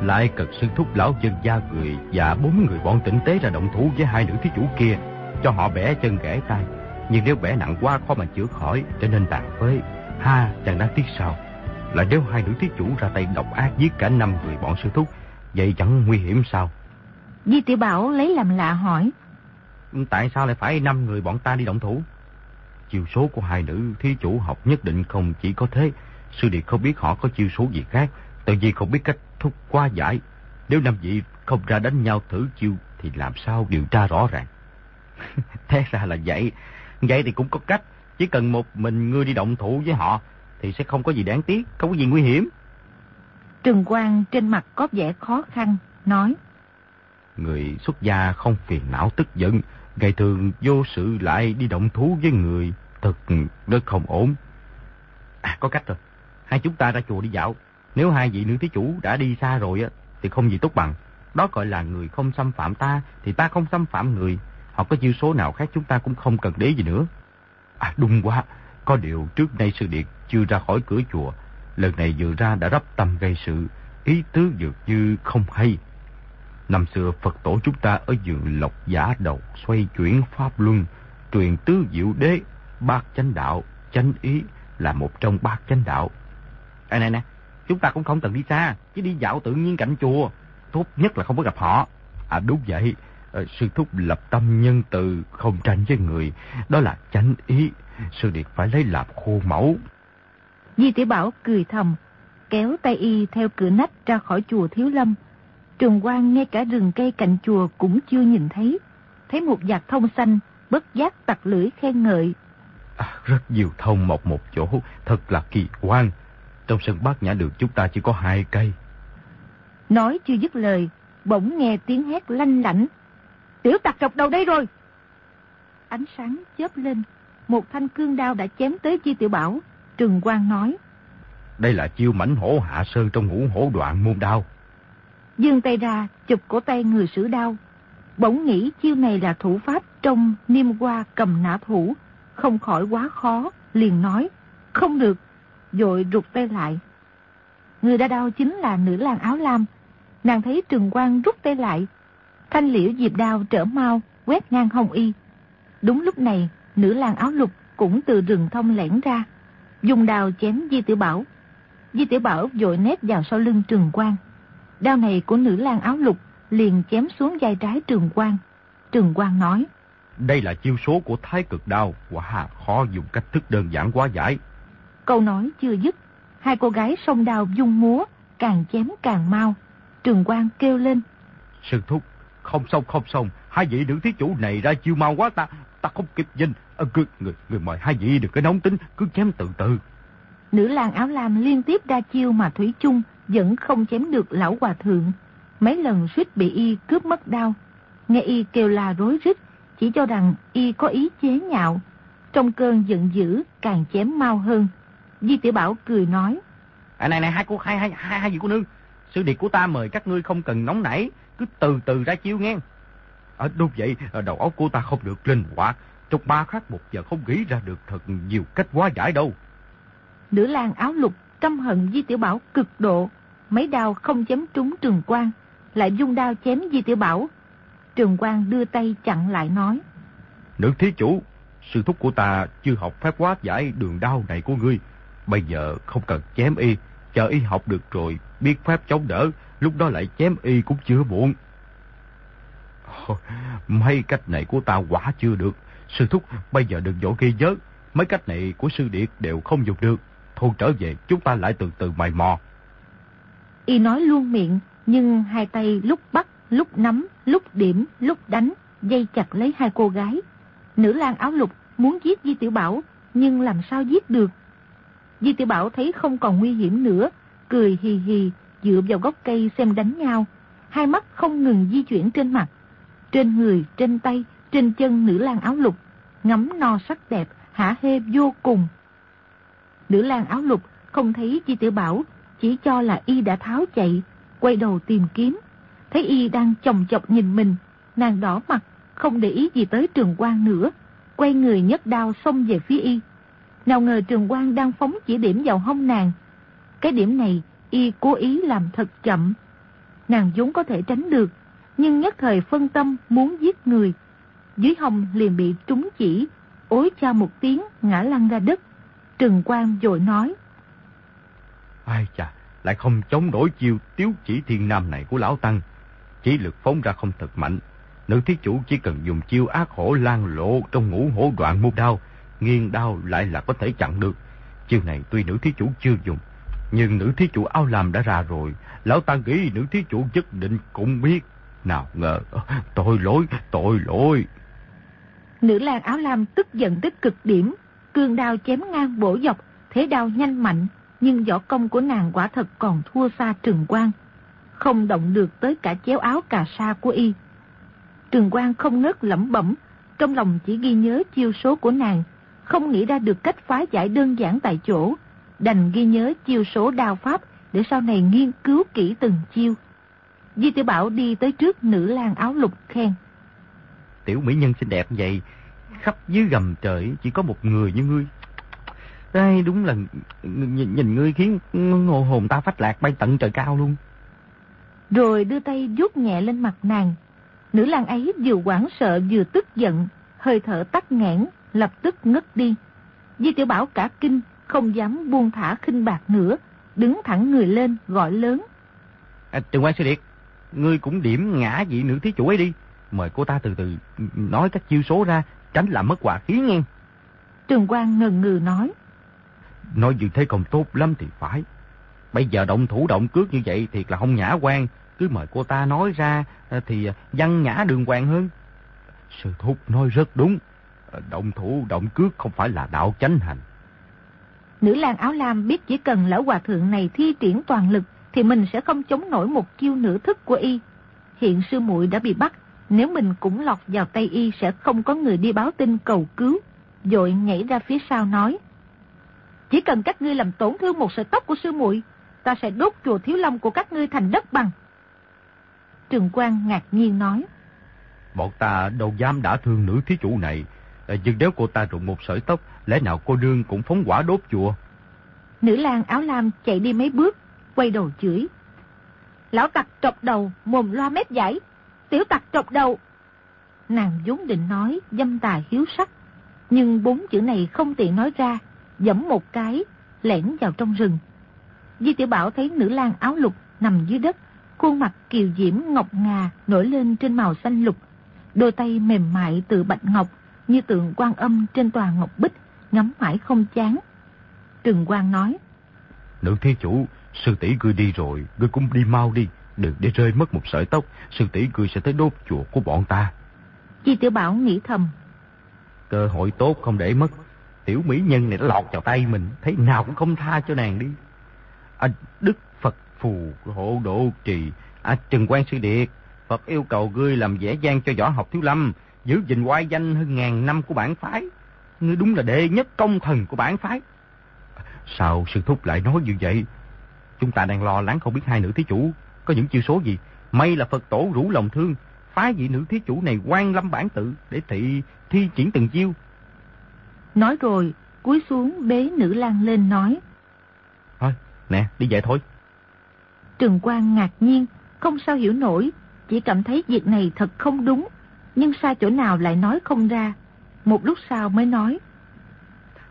Lại cần sư thúc lão dân gia người và bốn người bọn tỉnh tế ra động thủ với hai nữ thí chủ kia, cho họ bẻ chân gãy tay. Nhưng nếu bẻ nặng quá khó mà chữa khỏi, cho nên tàn phế. Ha, chẳng đáng tiếc sao. Là nếu hai nữ thí chủ ra tay độc ác giết cả năm người bọn sư thúc, vậy chẳng nguy hiểm sao? Di Tiểu Bảo lấy làm lạ hỏi. Tại sao lại phải năm người bọn ta đi động thủ? Chiêu số của hai nữ thí chủ học nhất định không chỉ có thế. Sư Điệt không biết họ có chiêu số gì khác, tự nhiên không biết cách thúc qua giải. Nếu năm vị không ra đánh nhau thử chiêu thì làm sao điều tra rõ ràng. <laughs> thế ra là vậy. Vậy thì cũng có cách. Chỉ cần một mình ngươi đi động thủ với họ thì sẽ không có gì đáng tiếc, không có gì nguy hiểm. Trừng Quang trên mặt có vẻ khó khăn, nói. Người xuất gia không phiền não tức giận, ngày thường vô sự lại đi động thú với người, thật rất không ổn. À, có cách rồi. Hai chúng ta ra chùa đi dạo. Nếu hai vị nữ thí chủ đã đi xa rồi á, thì không gì tốt bằng. Đó gọi là người không xâm phạm ta, thì ta không xâm phạm người. Họ có chiêu số nào khác chúng ta cũng không cần để gì nữa. À đúng quá, có điều trước nay sư điệt chưa ra khỏi cửa chùa. Lần này vừa ra đã rắp tâm gây sự, ý tứ dược như không hay. Năm xưa Phật tổ chúng ta ở vườn lộc giả đầu xoay chuyển pháp luân, truyền tứ diệu đế, bát chánh đạo, chánh ý là một trong bát chánh đạo. À này nè, chúng ta cũng không cần đi xa, chỉ đi dạo tự nhiên cạnh chùa. Tốt nhất là không có gặp họ. À đúng vậy, à, sư thúc lập tâm nhân từ, không tranh với người. Đó là chánh ý, sư điệt phải lấy làm khô mẫu. Di tiểu Bảo cười thầm, kéo tay y theo cửa nách ra khỏi chùa Thiếu Lâm. Trường Quang ngay cả rừng cây cạnh chùa cũng chưa nhìn thấy. Thấy một giặc thông xanh, bất giác tặc lưỡi khen ngợi. À, rất nhiều thông mọc một chỗ, thật là kỳ quan. Trong sân bát nhã được chúng ta chỉ có hai cây. Nói chưa dứt lời, bỗng nghe tiếng hét lanh lảnh. Tiểu tặc trọc đầu đây rồi. Ánh sáng chớp lên, một thanh cương đao đã chém tới Chi Tiểu Bảo. Trừng Quang nói. Đây là chiêu mảnh hổ hạ sơn trong ngũ hổ đoạn môn đao. Dương tay ra, chụp cổ tay người sử đao. Bỗng nghĩ chiêu này là thủ pháp trong niêm qua cầm nã thủ. Không khỏi quá khó, liền nói. Không được, dội rụt tay lại. Người đã đau chính là nữ lang áo lam. Nàng thấy Trừng Quang rút tay lại. Thanh liễu dịp đao trở mau, quét ngang hồng y. Đúng lúc này, nữ lang áo lục cũng từ rừng thông lẻn ra. Dùng đào chém Di Tiểu Bảo. Di Tiểu Bảo dội nét vào sau lưng Trừng Quang. Đao này của nữ lang áo lục liền chém xuống vai trái Trường Quang. Trường Quang nói. Đây là chiêu số của thái cực đao, quả khó dùng cách thức đơn giản quá giải. Câu nói chưa dứt, hai cô gái song đao dung múa, càng chém càng mau. Trường Quang kêu lên. Sư thúc, không xong không xong, hai vị nữ thí chủ này ra chiêu mau quá ta, ta không kịp nhìn. À, người, người, người mời hai vị đừng có nóng tính, cứ chém từ từ. Nữ lang áo lam liên tiếp ra chiêu mà Thủy chung vẫn không chém được lão hòa thượng. Mấy lần suýt bị y cướp mất đao. nghe y kêu la rối rít, chỉ cho rằng y có ý chế nhạo. Trong cơn giận dữ càng chém mau hơn. Di Tiểu Bảo cười nói. À, này này hai cô hai hai hai hai vị cô nương, sư điệt của ta mời các ngươi không cần nóng nảy, cứ từ từ ra chiêu nghe. À, đúng vậy, đầu óc của ta không được linh hoạt, trong ba khắc một giờ không nghĩ ra được thật nhiều cách hóa giải đâu. Nữ lang áo lục căm hận Di Tiểu Bảo cực độ, mấy đao không chém trúng Trường Quang, lại dung đao chém Di Tiểu Bảo. Trường Quang đưa tay chặn lại nói. Nữ thí chủ, sư thúc của ta chưa học phép hóa giải đường đao này của ngươi. Bây giờ không cần chém y, chờ y học được rồi, biết phép chống đỡ, lúc đó lại chém y cũng chưa muộn. Mấy cách này của ta quả chưa được. Sư thúc, bây giờ đừng dỗ ghi nhớ. Mấy cách này của sư điệt đều không dùng được. Thôi trở về, chúng ta lại từ từ mày mò. Y nói luôn miệng, nhưng hai tay lúc bắt, lúc nắm, lúc điểm, lúc đánh, dây chặt lấy hai cô gái. Nữ lang áo lục muốn giết Di Tiểu Bảo, nhưng làm sao giết được? Di Tiểu Bảo thấy không còn nguy hiểm nữa, cười hì hì, dựa vào gốc cây xem đánh nhau. Hai mắt không ngừng di chuyển trên mặt. Trên người, trên tay, trên chân nữ lang áo lục, ngắm no sắc đẹp, hả hê vô cùng. Nữ lang áo lục không thấy Di Tiểu Bảo, chỉ cho là y đã tháo chạy, quay đầu tìm kiếm. Thấy y đang chồng chọc nhìn mình, nàng đỏ mặt, không để ý gì tới trường quan nữa, quay người nhấc đao xông về phía y. Nào ngờ trường quan đang phóng chỉ điểm vào hông nàng. Cái điểm này y cố ý làm thật chậm. Nàng vốn có thể tránh được, nhưng nhất thời phân tâm muốn giết người. Dưới hông liền bị trúng chỉ, ối cha một tiếng ngã lăn ra đất. Trừng Quang vội nói. Ai chà, lại không chống nổi chiêu tiếu chỉ thiên nam này của lão Tăng. Chỉ lực phóng ra không thật mạnh. Nữ thí chủ chỉ cần dùng chiêu ác hổ lan lộ trong ngũ hổ đoạn mưu đao, nghiêng đao lại là có thể chặn được. Chiêu này tuy nữ thí chủ chưa dùng, nhưng nữ thí chủ áo làm đã ra rồi. Lão ta nghĩ nữ thí chủ nhất định cũng biết. Nào ngờ, <laughs> tội lỗi, tội lỗi. Nữ lang áo lam tức giận tới cực điểm, cương đao chém ngang bổ dọc, thế đao nhanh mạnh, nhưng võ công của nàng quả thật còn thua xa Trừng Quang, không động được tới cả chéo áo cà sa của y. Trừng Quang không ngớt lẩm bẩm, trong lòng chỉ ghi nhớ chiêu số của nàng, không nghĩ ra được cách phá giải đơn giản tại chỗ, đành ghi nhớ chiêu số đao pháp để sau này nghiên cứu kỹ từng chiêu. Di Tiểu Bảo đi tới trước nữ lang áo lục khen. Tiểu mỹ nhân xinh đẹp vậy, khắp dưới gầm trời chỉ có một người như ngươi. Đây đúng là nhìn, nhìn ngươi khiến ngô hồn ta phách lạc bay tận trời cao luôn. Rồi đưa tay vuốt nhẹ lên mặt nàng. Nữ lang ấy vừa hoảng sợ vừa tức giận, hơi thở tắt nghẽn, lập tức ngất đi. Di tiểu bảo cả kinh, không dám buông thả khinh bạc nữa, đứng thẳng người lên gọi lớn. À, Trường quan sư điệt, ngươi cũng điểm ngã vị nữ thí chủ ấy đi. Mời cô ta từ từ nói các chiêu số ra, tránh làm mất hòa khí nghe. Trường quan ngần ngừ nói. Nói như thế không tốt lắm thì phải. Bây giờ động thủ động cước như vậy thiệt là không nhã quan. Cứ mời cô ta nói ra à, thì văn nhã đường hoàng hơn. Sư thúc nói rất đúng. À, động thủ động cước không phải là đạo chánh hành. Nữ lang áo lam biết chỉ cần lão hòa thượng này thi triển toàn lực thì mình sẽ không chống nổi một chiêu nửa thức của y. Hiện sư muội đã bị bắt, nếu mình cũng lọt vào tay y sẽ không có người đi báo tin cầu cứu. Dội nhảy ra phía sau nói. Chỉ cần các ngươi làm tổn thương một sợi tóc của sư muội, ta sẽ đốt chùa thiếu long của các ngươi thành đất bằng. Trường Quang ngạc nhiên nói. Bọn ta đâu dám đã thương nữ thí chủ này, Ờ, nhưng nếu cô ta rụng một sợi tóc, lẽ nào cô nương cũng phóng quả đốt chùa? Nữ lang áo lam chạy đi mấy bước, quay đầu chửi. Lão tặc trọc đầu, mồm loa mép giải, tiểu tặc trọc đầu. Nàng vốn định nói dâm tà hiếu sắc, nhưng bốn chữ này không tiện nói ra, dẫm một cái, lẻn vào trong rừng. Di tiểu Bảo thấy nữ lang áo lục nằm dưới đất, khuôn mặt kiều diễm ngọc ngà nổi lên trên màu xanh lục, đôi tay mềm mại từ bạch ngọc như tượng quan âm trên tòa ngọc bích, ngắm mãi không chán. Trừng Quang nói, Nữ thí chủ, sư tỷ ngươi đi rồi, ngươi cũng đi mau đi, đừng để rơi mất một sợi tóc, sư tỷ ngươi sẽ tới đốt chùa của bọn ta. Chi Tiểu Bảo nghĩ thầm, Cơ hội tốt không để mất, tiểu mỹ nhân này đã lọt vào tay mình, thấy nào cũng không tha cho nàng đi. À, Đức Phật phù hộ độ trì, à, Trần quan sư điệt, Phật yêu cầu ngươi làm dễ dàng cho võ học thiếu lâm, giữ gìn oai danh hơn ngàn năm của bản phái. Ngươi đúng là đệ nhất công thần của bản phái. Sao sư thúc lại nói như vậy? Chúng ta đang lo lắng không biết hai nữ thí chủ có những chiêu số gì. May là Phật tổ rủ lòng thương, phái vị nữ thí chủ này quan lâm bản tự để thị thi triển từng chiêu. Nói rồi, cúi xuống bế nữ lang lên nói. Thôi, nè, đi về thôi. Trừng Quang ngạc nhiên, không sao hiểu nổi, chỉ cảm thấy việc này thật không đúng, nhưng xa chỗ nào lại nói không ra. Một lúc sau mới nói.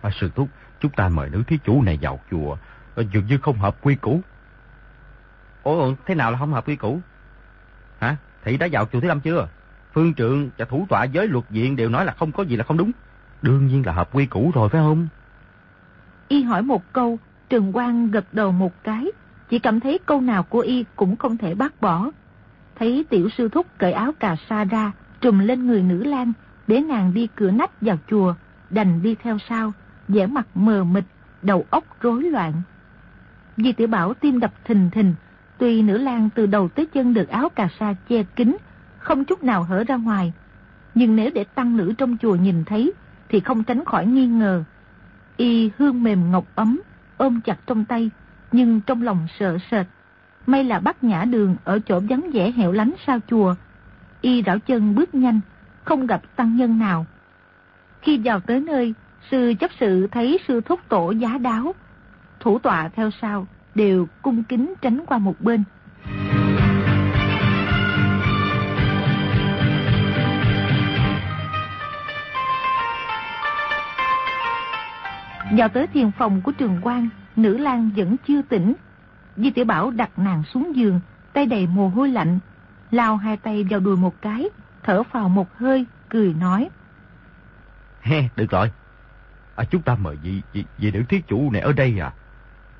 À, sư thúc, chúng ta mời nữ thí chủ này vào chùa, à, dường như không hợp quy củ. Ủa, thế nào là không hợp quy củ? Hả? Thị đã vào chùa Thế Lâm chưa? Phương trượng và thủ tọa giới luật viện đều nói là không có gì là không đúng. Đương nhiên là hợp quy củ rồi phải không? Y hỏi một câu, Trừng Quang gật đầu một cái, chỉ cảm thấy câu nào của Y cũng không thể bác bỏ. Thấy tiểu sư thúc cởi áo cà sa ra, trùm lên người nữ lang, để nàng đi cửa nách vào chùa, đành đi theo sau, vẻ mặt mờ mịt, đầu óc rối loạn. Di tiểu Bảo tim đập thình thình, tuy nữ lang từ đầu tới chân được áo cà sa che kín, không chút nào hở ra ngoài. Nhưng nếu để tăng nữ trong chùa nhìn thấy, thì không tránh khỏi nghi ngờ. Y hương mềm ngọc ấm, ôm chặt trong tay, nhưng trong lòng sợ sệt. May là bắt nhã đường ở chỗ vắng vẻ hẻo lánh sau chùa. Y đảo chân bước nhanh, không gặp tăng nhân nào. Khi vào tới nơi, sư chấp sự thấy sư thúc tổ giá đáo. Thủ tọa theo sau, đều cung kính tránh qua một bên. Vào tới thiền phòng của trường quan, nữ lang vẫn chưa tỉnh. Di tiểu Bảo đặt nàng xuống giường, tay đầy mồ hôi lạnh, lao hai tay vào đùi một cái, thở phào một hơi, cười nói. He, được rồi. À, chúng ta mời vị, vị, vị nữ thí chủ này ở đây à?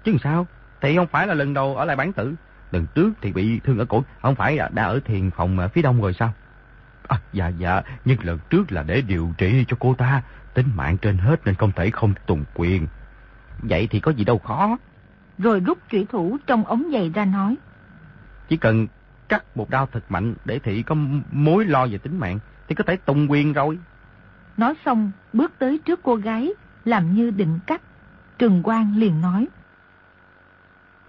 Chứ sao? Thì không phải là lần đầu ở lại bán tử. Lần trước thì bị thương ở cổ, không phải đã ở thiền phòng phía đông rồi sao? À, dạ dạ, nhưng lần trước là để điều trị cho cô ta. Tính mạng trên hết nên không thể không tùng quyền. Vậy thì có gì đâu khó. Rồi rút chủy thủ trong ống giày ra nói. Chỉ cần cắt một đao thật mạnh để thị có mối lo về tính mạng thì có thể tùng quyền rồi. Nói xong, bước tới trước cô gái, làm như định cắt. Trừng Quang liền nói.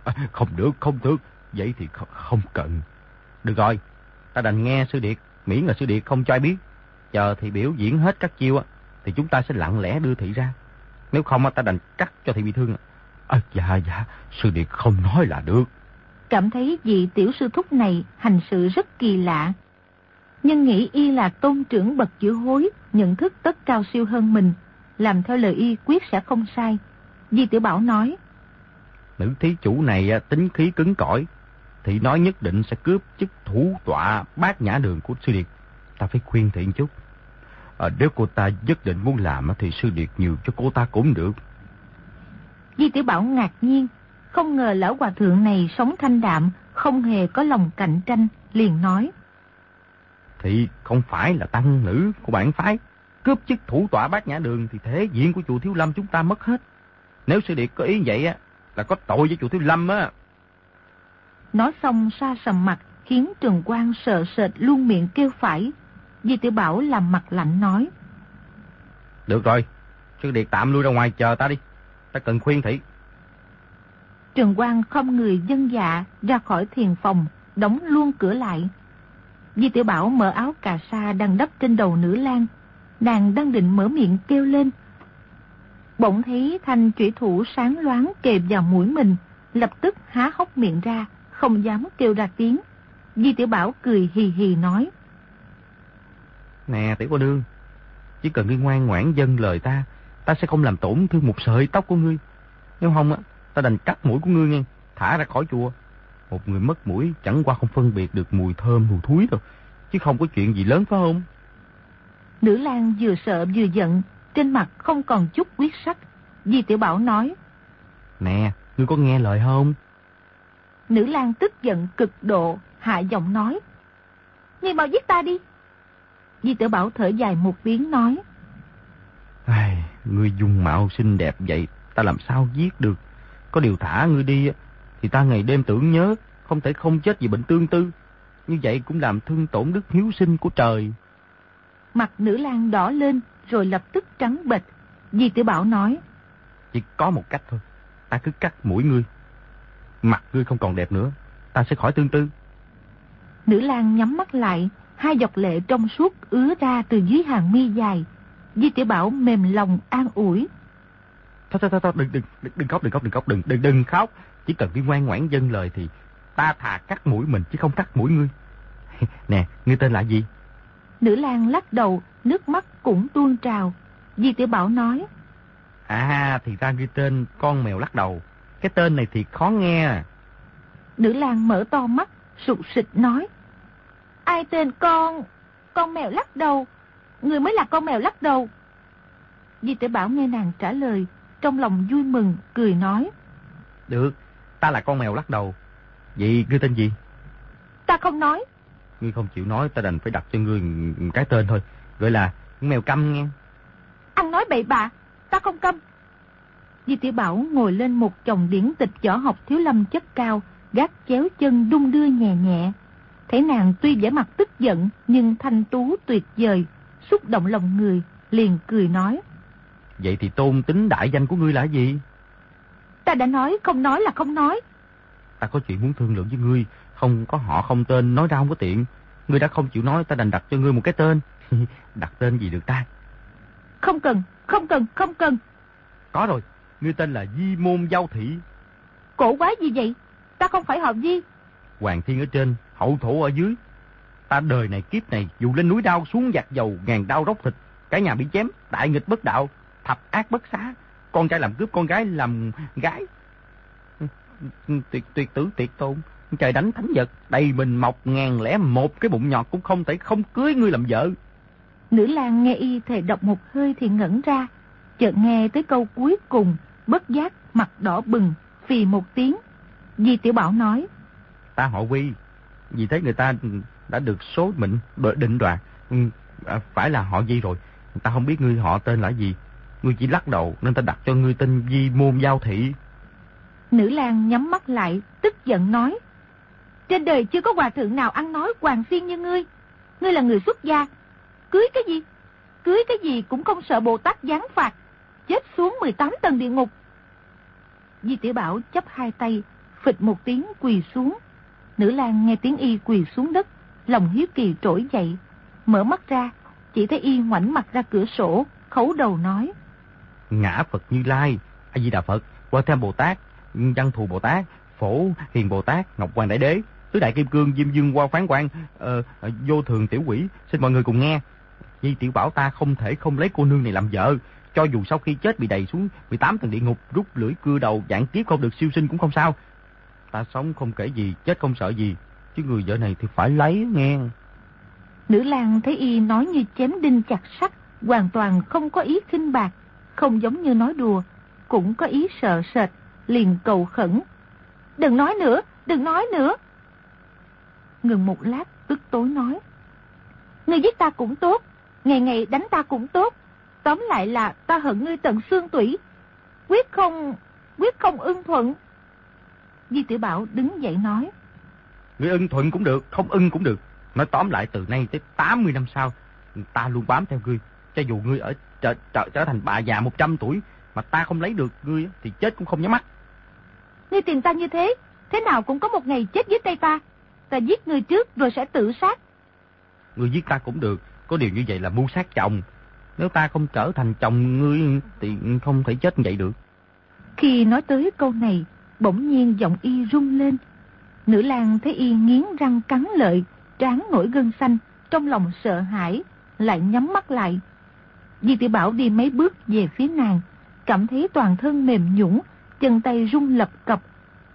À, không được, không được. Vậy thì không, không cần. Được rồi, ta đành nghe sư điệt, miễn là sư điệt không cho ai biết. Chờ thì biểu diễn hết các chiêu thì chúng ta sẽ lặng lẽ đưa thị ra. Nếu không ta đành cắt cho thị bị thương. À, dạ, dạ, sư điệt không nói là được. Cảm thấy vị tiểu sư thúc này hành sự rất kỳ lạ. Nhưng nghĩ y là tôn trưởng bậc chữ hối, nhận thức tất cao siêu hơn mình, làm theo lời y quyết sẽ không sai. Di tiểu Bảo nói. Nữ thí chủ này tính khí cứng cỏi, thì nói nhất định sẽ cướp chức thủ tọa bát nhã đường của sư điệt. Ta phải khuyên thị chút. À, nếu cô ta nhất định muốn làm thì sư điệt nhiều cho cô ta cũng được. Di tiểu Bảo ngạc nhiên, không ngờ lão hòa thượng này sống thanh đạm, không hề có lòng cạnh tranh, liền nói. Thì không phải là tăng nữ của bản phái. Cướp chức thủ tọa bát nhã đường thì thế diện của chùa Thiếu Lâm chúng ta mất hết. Nếu sư điệt có ý vậy á, là có tội với chùa Thiếu Lâm á. Nói xong xa sầm mặt, khiến Trần Quang sợ sệt luôn miệng kêu phải. Di tiểu Bảo làm mặt lạnh nói. Được rồi, sư điệt tạm lui ra ngoài chờ ta đi. Ta cần khuyên thị trường Quang không người dân dạ ra khỏi thiền phòng, đóng luôn cửa lại. Di tiểu Bảo mở áo cà sa đang đắp trên đầu nữ lang. Nàng đang định mở miệng kêu lên. Bỗng thấy thanh trụy thủ sáng loáng kề vào mũi mình, lập tức há hốc miệng ra, không dám kêu ra tiếng. Di tiểu Bảo cười hì hì nói. Nè tiểu cô nương, chỉ cần ngươi ngoan ngoãn dân lời ta, ta sẽ không làm tổn thương một sợi tóc của ngươi. Nếu không á, ta đành cắt mũi của ngươi nghe, thả ra khỏi chùa. Một người mất mũi chẳng qua không phân biệt được mùi thơm mùi thúi đâu, chứ không có chuyện gì lớn phải không? Nữ Lan vừa sợ vừa giận, trên mặt không còn chút quyết sắc. Di Tiểu Bảo nói. Nè, ngươi có nghe lời không? Nữ Lan tức giận cực độ, hạ giọng nói. Ngươi mau giết ta đi. Di Tiểu Bảo thở dài một tiếng nói. Ai, ngươi dung mạo xinh đẹp vậy, ta làm sao giết được? Có điều thả ngươi đi, thì ta ngày đêm tưởng nhớ, không thể không chết vì bệnh tương tư. như vậy cũng làm thương tổn đức hiếu sinh của trời. Mặt nữ lang đỏ lên rồi lập tức trắng bệch. Di tiểu Bảo nói. Chỉ có một cách thôi. Ta cứ cắt mũi ngươi. Mặt ngươi không còn đẹp nữa. Ta sẽ khỏi tương tư. Nữ lang nhắm mắt lại. Hai giọt lệ trong suốt ứa ra từ dưới hàng mi dài. Di tiểu Bảo mềm lòng an ủi. Thôi thôi thôi, đừng, đừng, đừng, đừng khóc, đừng khóc, đừng khóc, đừng, đừng, đừng khóc. Chỉ cần ngươi ngoan ngoãn dân lời thì ta thà cắt mũi mình chứ không cắt mũi ngươi. <laughs> Nè, ngươi tên là gì? Nữ lang lắc đầu, nước mắt cũng tuôn trào. Di tiểu Bảo nói. À, thì ra ghi tên con mèo lắc đầu. Cái tên này thì khó nghe. Nữ lang mở to mắt, sụt sịch nói. Ai tên con... con mèo lắc đầu? Người mới là con mèo lắc đầu. Di tiểu Bảo nghe nàng trả lời, trong lòng vui mừng, cười nói. Được, ta là con mèo lắc đầu. Vậy ngươi tên gì? Ta không nói. Ngươi không chịu nói, ta đành phải đặt cho ngươi cái tên thôi. Gọi là mèo câm nghe. Ăn nói bậy bạ, ta không câm. Di tiểu Bảo ngồi lên một chồng điển tịch võ học thiếu lâm chất cao, gác chéo chân đung đưa nhẹ nhẹ. Thấy nàng tuy vẻ mặt tức giận, nhưng thanh tú tuyệt vời, xúc động lòng người, liền cười nói. Vậy thì tôn tính đại danh của ngươi là gì? Ta đã nói không nói là không nói. Ta có chuyện muốn thương lượng với ngươi, không có họ không tên, nói ra không có tiện. Ngươi đã không chịu nói, ta đành đặt cho ngươi một cái tên. <laughs> đặt tên gì được ta? Không cần, không cần, không cần. Có rồi, ngươi tên là Di Môn Giao Thị. Cổ quá gì vậy? Ta không phải họ Di. Hoàng thiên ở trên, hậu thổ ở dưới. Ta đời này kiếp này, dù lên núi đao xuống giặt dầu, ngàn đau róc thịt, cả nhà bị chém, đại nghịch bất đạo, thập ác bất xá. Con trai làm cướp, con gái làm gái. Tuyệt, tuyệt tử tuyệt tôn, trời đánh thánh vật, đầy mình mọc ngàn lẻ một cái bụng nhọt cũng không thể không cưới ngươi làm vợ. Nữ lang nghe y thề đọc một hơi thì ngẩn ra, chợt nghe tới câu cuối cùng, bất giác, mặt đỏ bừng, phì một tiếng. Di Tiểu Bảo nói. Ta họ Quy, vì thế người ta đã được số mệnh định đoạt, ừ, à, phải là họ Di rồi. Ta không biết ngươi họ tên là gì, ngươi chỉ lắc đầu nên ta đặt cho ngươi tên Di Môn Giao Thị. Nữ lang nhắm mắt lại, tức giận nói. Trên đời chưa có hòa thượng nào ăn nói hoàng xuyên như ngươi. Ngươi là người xuất gia. Cưới cái gì? Cưới cái gì cũng không sợ Bồ Tát giáng phạt. Chết xuống 18 tầng địa ngục. Di tiểu Bảo chấp hai tay, phịch một tiếng quỳ xuống. Nữ lang nghe tiếng y quỳ xuống đất, lòng hiếu kỳ trỗi dậy. Mở mắt ra, chỉ thấy y ngoảnh mặt ra cửa sổ, khấu đầu nói. Ngã Phật Như Lai, A Di Đà Phật, Quan Tham Bồ Tát, Văn Thù Bồ Tát, Phổ Hiền Bồ Tát, Ngọc Hoàng Đại Đế, Tứ Đại Kim Cương, Diêm Dương Hoa Phán Quan, uh, ờ, ờ, Vô Thường Tiểu Quỷ, xin mọi người cùng nghe. Di Tiểu Bảo ta không thể không lấy cô nương này làm vợ, cho dù sau khi chết bị đầy xuống 18 tầng địa ngục, rút lưỡi cưa đầu, dạng kiếp không được siêu sinh cũng không sao. Ta sống không kể gì, chết không sợ gì, chứ người vợ này thì phải lấy nghe. Nữ lang thấy y nói như chém đinh chặt sắt, hoàn toàn không có ý khinh bạc, không giống như nói đùa, cũng có ý sợ sệt, liền cầu khẩn. Đừng nói nữa, đừng nói nữa. Ngừng một lát, tức tối nói. Ngươi giết ta cũng tốt, ngày ngày đánh ta cũng tốt. Tóm lại là ta hận ngươi tận xương tủy. Quyết không, quyết không ưng thuận. Di tiểu Bảo đứng dậy nói. Ngươi ưng thuận cũng được, không ưng cũng được. Nói tóm lại từ nay tới 80 năm sau, ta luôn bám theo ngươi. Cho dù ngươi ở trở, trở, trở thành bà già 100 tuổi, mà ta không lấy được ngươi thì chết cũng không nhắm mắt. Ngươi tìm ta như thế, thế nào cũng có một ngày chết dưới tay ta. Ta giết ngươi trước rồi sẽ tự sát. Ngươi giết ta cũng được, có điều như vậy là mưu sát chồng. Nếu ta không trở thành chồng ngươi thì không thể chết như vậy được. Khi nói tới câu này, bỗng nhiên giọng y rung lên. Nữ lang thấy y nghiến răng cắn lợi, trán nổi gân xanh, trong lòng sợ hãi, lại nhắm mắt lại. Di tiểu Bảo đi mấy bước về phía nàng, cảm thấy toàn thân mềm nhũng, chân tay rung lập cập,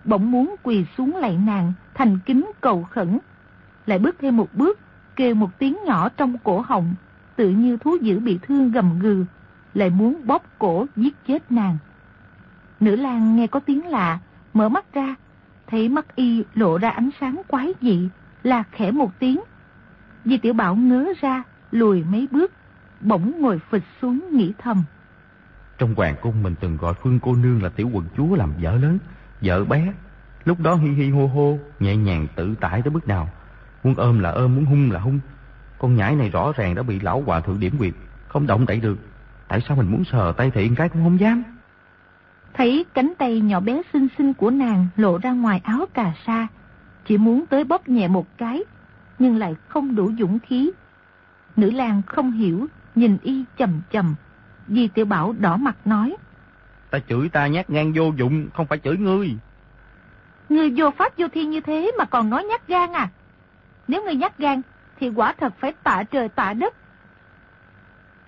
bỗng muốn quỳ xuống lạy nàng, thành kính cầu khẩn. Lại bước thêm một bước, kêu một tiếng nhỏ trong cổ họng, tự như thú dữ bị thương gầm gừ, lại muốn bóp cổ giết chết nàng. Nữ lang nghe có tiếng lạ, mở mắt ra, thấy mắt y lộ ra ánh sáng quái dị, là khẽ một tiếng. Di tiểu Bảo ngớ ra, lùi mấy bước, bỗng ngồi phịch xuống nghĩ thầm. Trong hoàng cung mình từng gọi Phương cô nương là tiểu quần chúa làm vợ lớn, vợ bé. Lúc đó hi hi hô hô, nhẹ nhàng tự tại tới bước nào. Muốn ôm là ôm, muốn hung là hung. Con nhãi này rõ ràng đã bị lão hòa thượng điểm quyệt, không động đậy được. Tại sao mình muốn sờ tay thiện cái cũng không dám? Thấy cánh tay nhỏ bé xinh xinh của nàng lộ ra ngoài áo cà sa, chỉ muốn tới bóp nhẹ một cái, nhưng lại không đủ dũng khí. Nữ lang không hiểu, nhìn y chầm chầm. Di tiểu Bảo đỏ mặt nói. Ta chửi ta nhát gan vô dụng, không phải chửi ngươi. Ngươi vô pháp vô thiên như thế mà còn nói nhát gan à? Nếu ngươi nhát gan, thì quả thật phải tạ trời tạ đất.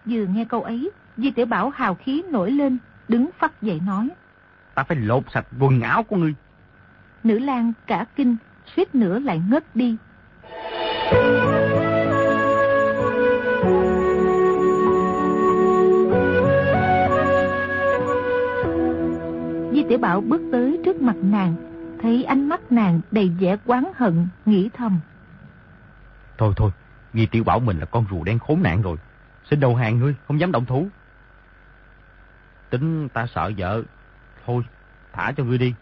Vừa nghe câu ấy, Di tiểu Bảo hào khí nổi lên, đứng phát dậy nói. Ta phải lột sạch quần áo của ngươi. Nữ lang cả kinh, suýt nữa lại ngất đi. Di tiểu Bảo bước tới trước mặt nàng, thấy ánh mắt nàng đầy vẻ quán hận, nghĩ thầm. Thôi thôi, Di tiểu Bảo mình là con rùa đen khốn nạn rồi. Xin đầu hàng ngươi, không dám động thú. Tính ta sợ vợ. Thôi, thả cho ngươi đi.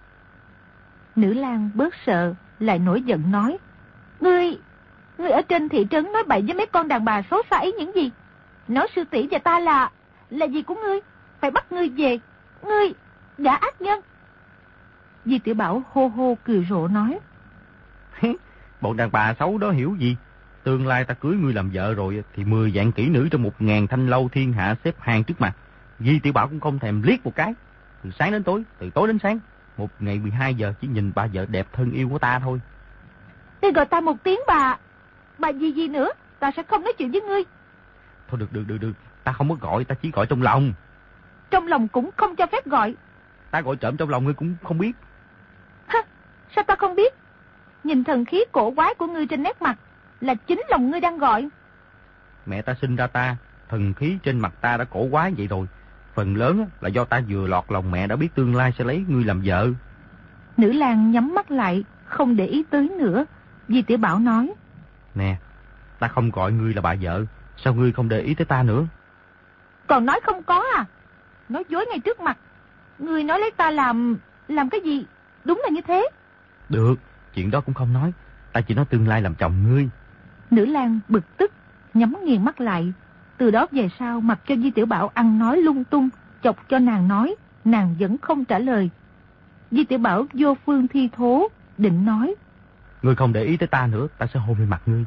Nữ lang bớt sợ, lại nổi giận nói. Ngươi, ngươi ở trên thị trấn nói bậy với mấy con đàn bà số xa ấy những gì? Nói sư tỷ và ta là, là gì của ngươi? Phải bắt ngươi về. Ngươi, đã ác nhân. Di tiểu Bảo hô hô cười rộ nói. Bọn đàn bà xấu đó hiểu gì? Tương lai ta cưới ngươi làm vợ rồi thì mười dạng kỹ nữ trong một ngàn thanh lâu thiên hạ xếp hàng trước mặt. Di tiểu Bảo cũng không thèm liếc một cái. Từ sáng đến tối, từ tối đến sáng. Một ngày 12 giờ chỉ nhìn ba vợ đẹp thân yêu của ta thôi. Ngươi gọi ta một tiếng bà. Bà gì gì nữa, ta sẽ không nói chuyện với ngươi. Thôi được được được được, ta không có gọi, ta chỉ gọi trong lòng. Trong lòng cũng không cho phép gọi. Ta gọi trộm trong lòng ngươi cũng không biết. Hả, sao ta không biết? Nhìn thần khí cổ quái của ngươi trên nét mặt, là chính lòng ngươi đang gọi. Mẹ ta sinh ra ta, thần khí trên mặt ta đã cổ quái vậy rồi. Phần lớn là do ta vừa lọt lòng mẹ đã biết tương lai sẽ lấy ngươi làm vợ. Nữ lang nhắm mắt lại, không để ý tới nữa. Di tiểu Bảo nói. Nè, ta không gọi ngươi là bà vợ, sao ngươi không để ý tới ta nữa? Còn nói không có à? Nói dối ngay trước mặt. Ngươi nói lấy ta làm... làm cái gì? Đúng là như thế. Được, chuyện đó cũng không nói. Ta chỉ nói tương lai làm chồng ngươi. Nữ lang bực tức, nhắm nghiền mắt lại. Từ đó về sau mặc cho Di Tiểu Bảo ăn nói lung tung, chọc cho nàng nói, nàng vẫn không trả lời. Di Tiểu Bảo vô phương thi thố, định nói. Ngươi không để ý tới ta nữa, ta sẽ hôn lên mặt ngươi.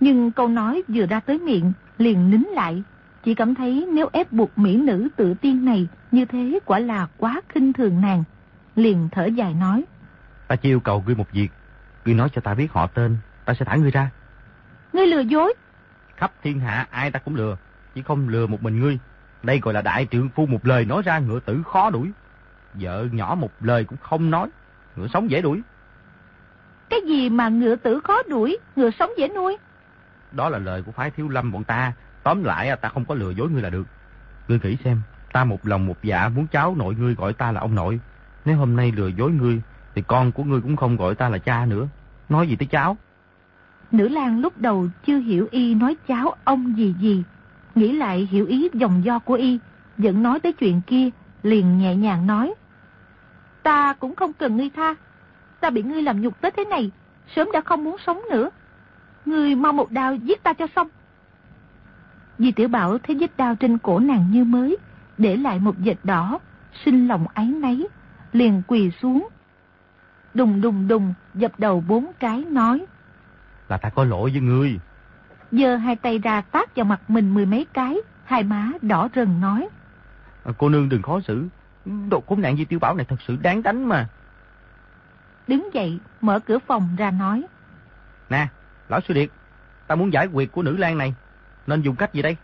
Nhưng câu nói vừa ra tới miệng, liền nín lại. Chỉ cảm thấy nếu ép buộc mỹ nữ tự tiên này, như thế quả là quá khinh thường nàng. Liền thở dài nói. Ta chỉ yêu cầu ngươi một việc. Ngươi nói cho ta biết họ tên, ta sẽ thả ngươi ra. Ngươi lừa dối. Khắp thiên hạ ai ta cũng lừa, chỉ không lừa một mình ngươi. Đây gọi là đại trượng phu một lời nói ra ngựa tử khó đuổi. Vợ nhỏ một lời cũng không nói, ngựa sống dễ đuổi. Cái gì mà ngựa tử khó đuổi, ngựa sống dễ nuôi? Đó là lời của phái thiếu lâm bọn ta. Tóm lại ta không có lừa dối ngươi là được. Ngươi nghĩ xem, ta một lòng một dạ muốn cháu nội ngươi gọi ta là ông nội. Nếu hôm nay lừa dối ngươi, thì con của ngươi cũng không gọi ta là cha nữa. Nói gì tới cháu? Nữ lang lúc đầu chưa hiểu y nói cháu ông gì gì. Nghĩ lại hiểu ý dòng do của y, vẫn nói tới chuyện kia, liền nhẹ nhàng nói. Ta cũng không cần ngươi tha. Ta bị ngươi làm nhục tới thế này, sớm đã không muốn sống nữa. Ngươi mau một đao giết ta cho xong. Di tiểu Bảo thấy vết đao trên cổ nàng như mới, để lại một vệt đỏ, sinh lòng áy náy, liền quỳ xuống. Đùng đùng đùng, dập đầu bốn cái nói. Là ta có lỗi với ngươi. Giờ hai tay ra tác vào mặt mình mười mấy cái, hai má đỏ rần nói. À, cô nương đừng khó xử, đồ khốn nạn Di Tiểu Bảo này thật sự đáng đánh mà. Đứng dậy, mở cửa phòng ra nói. Nè, lão sư điệt, ta muốn giải quyết của nữ lang này, nên dùng cách gì đây?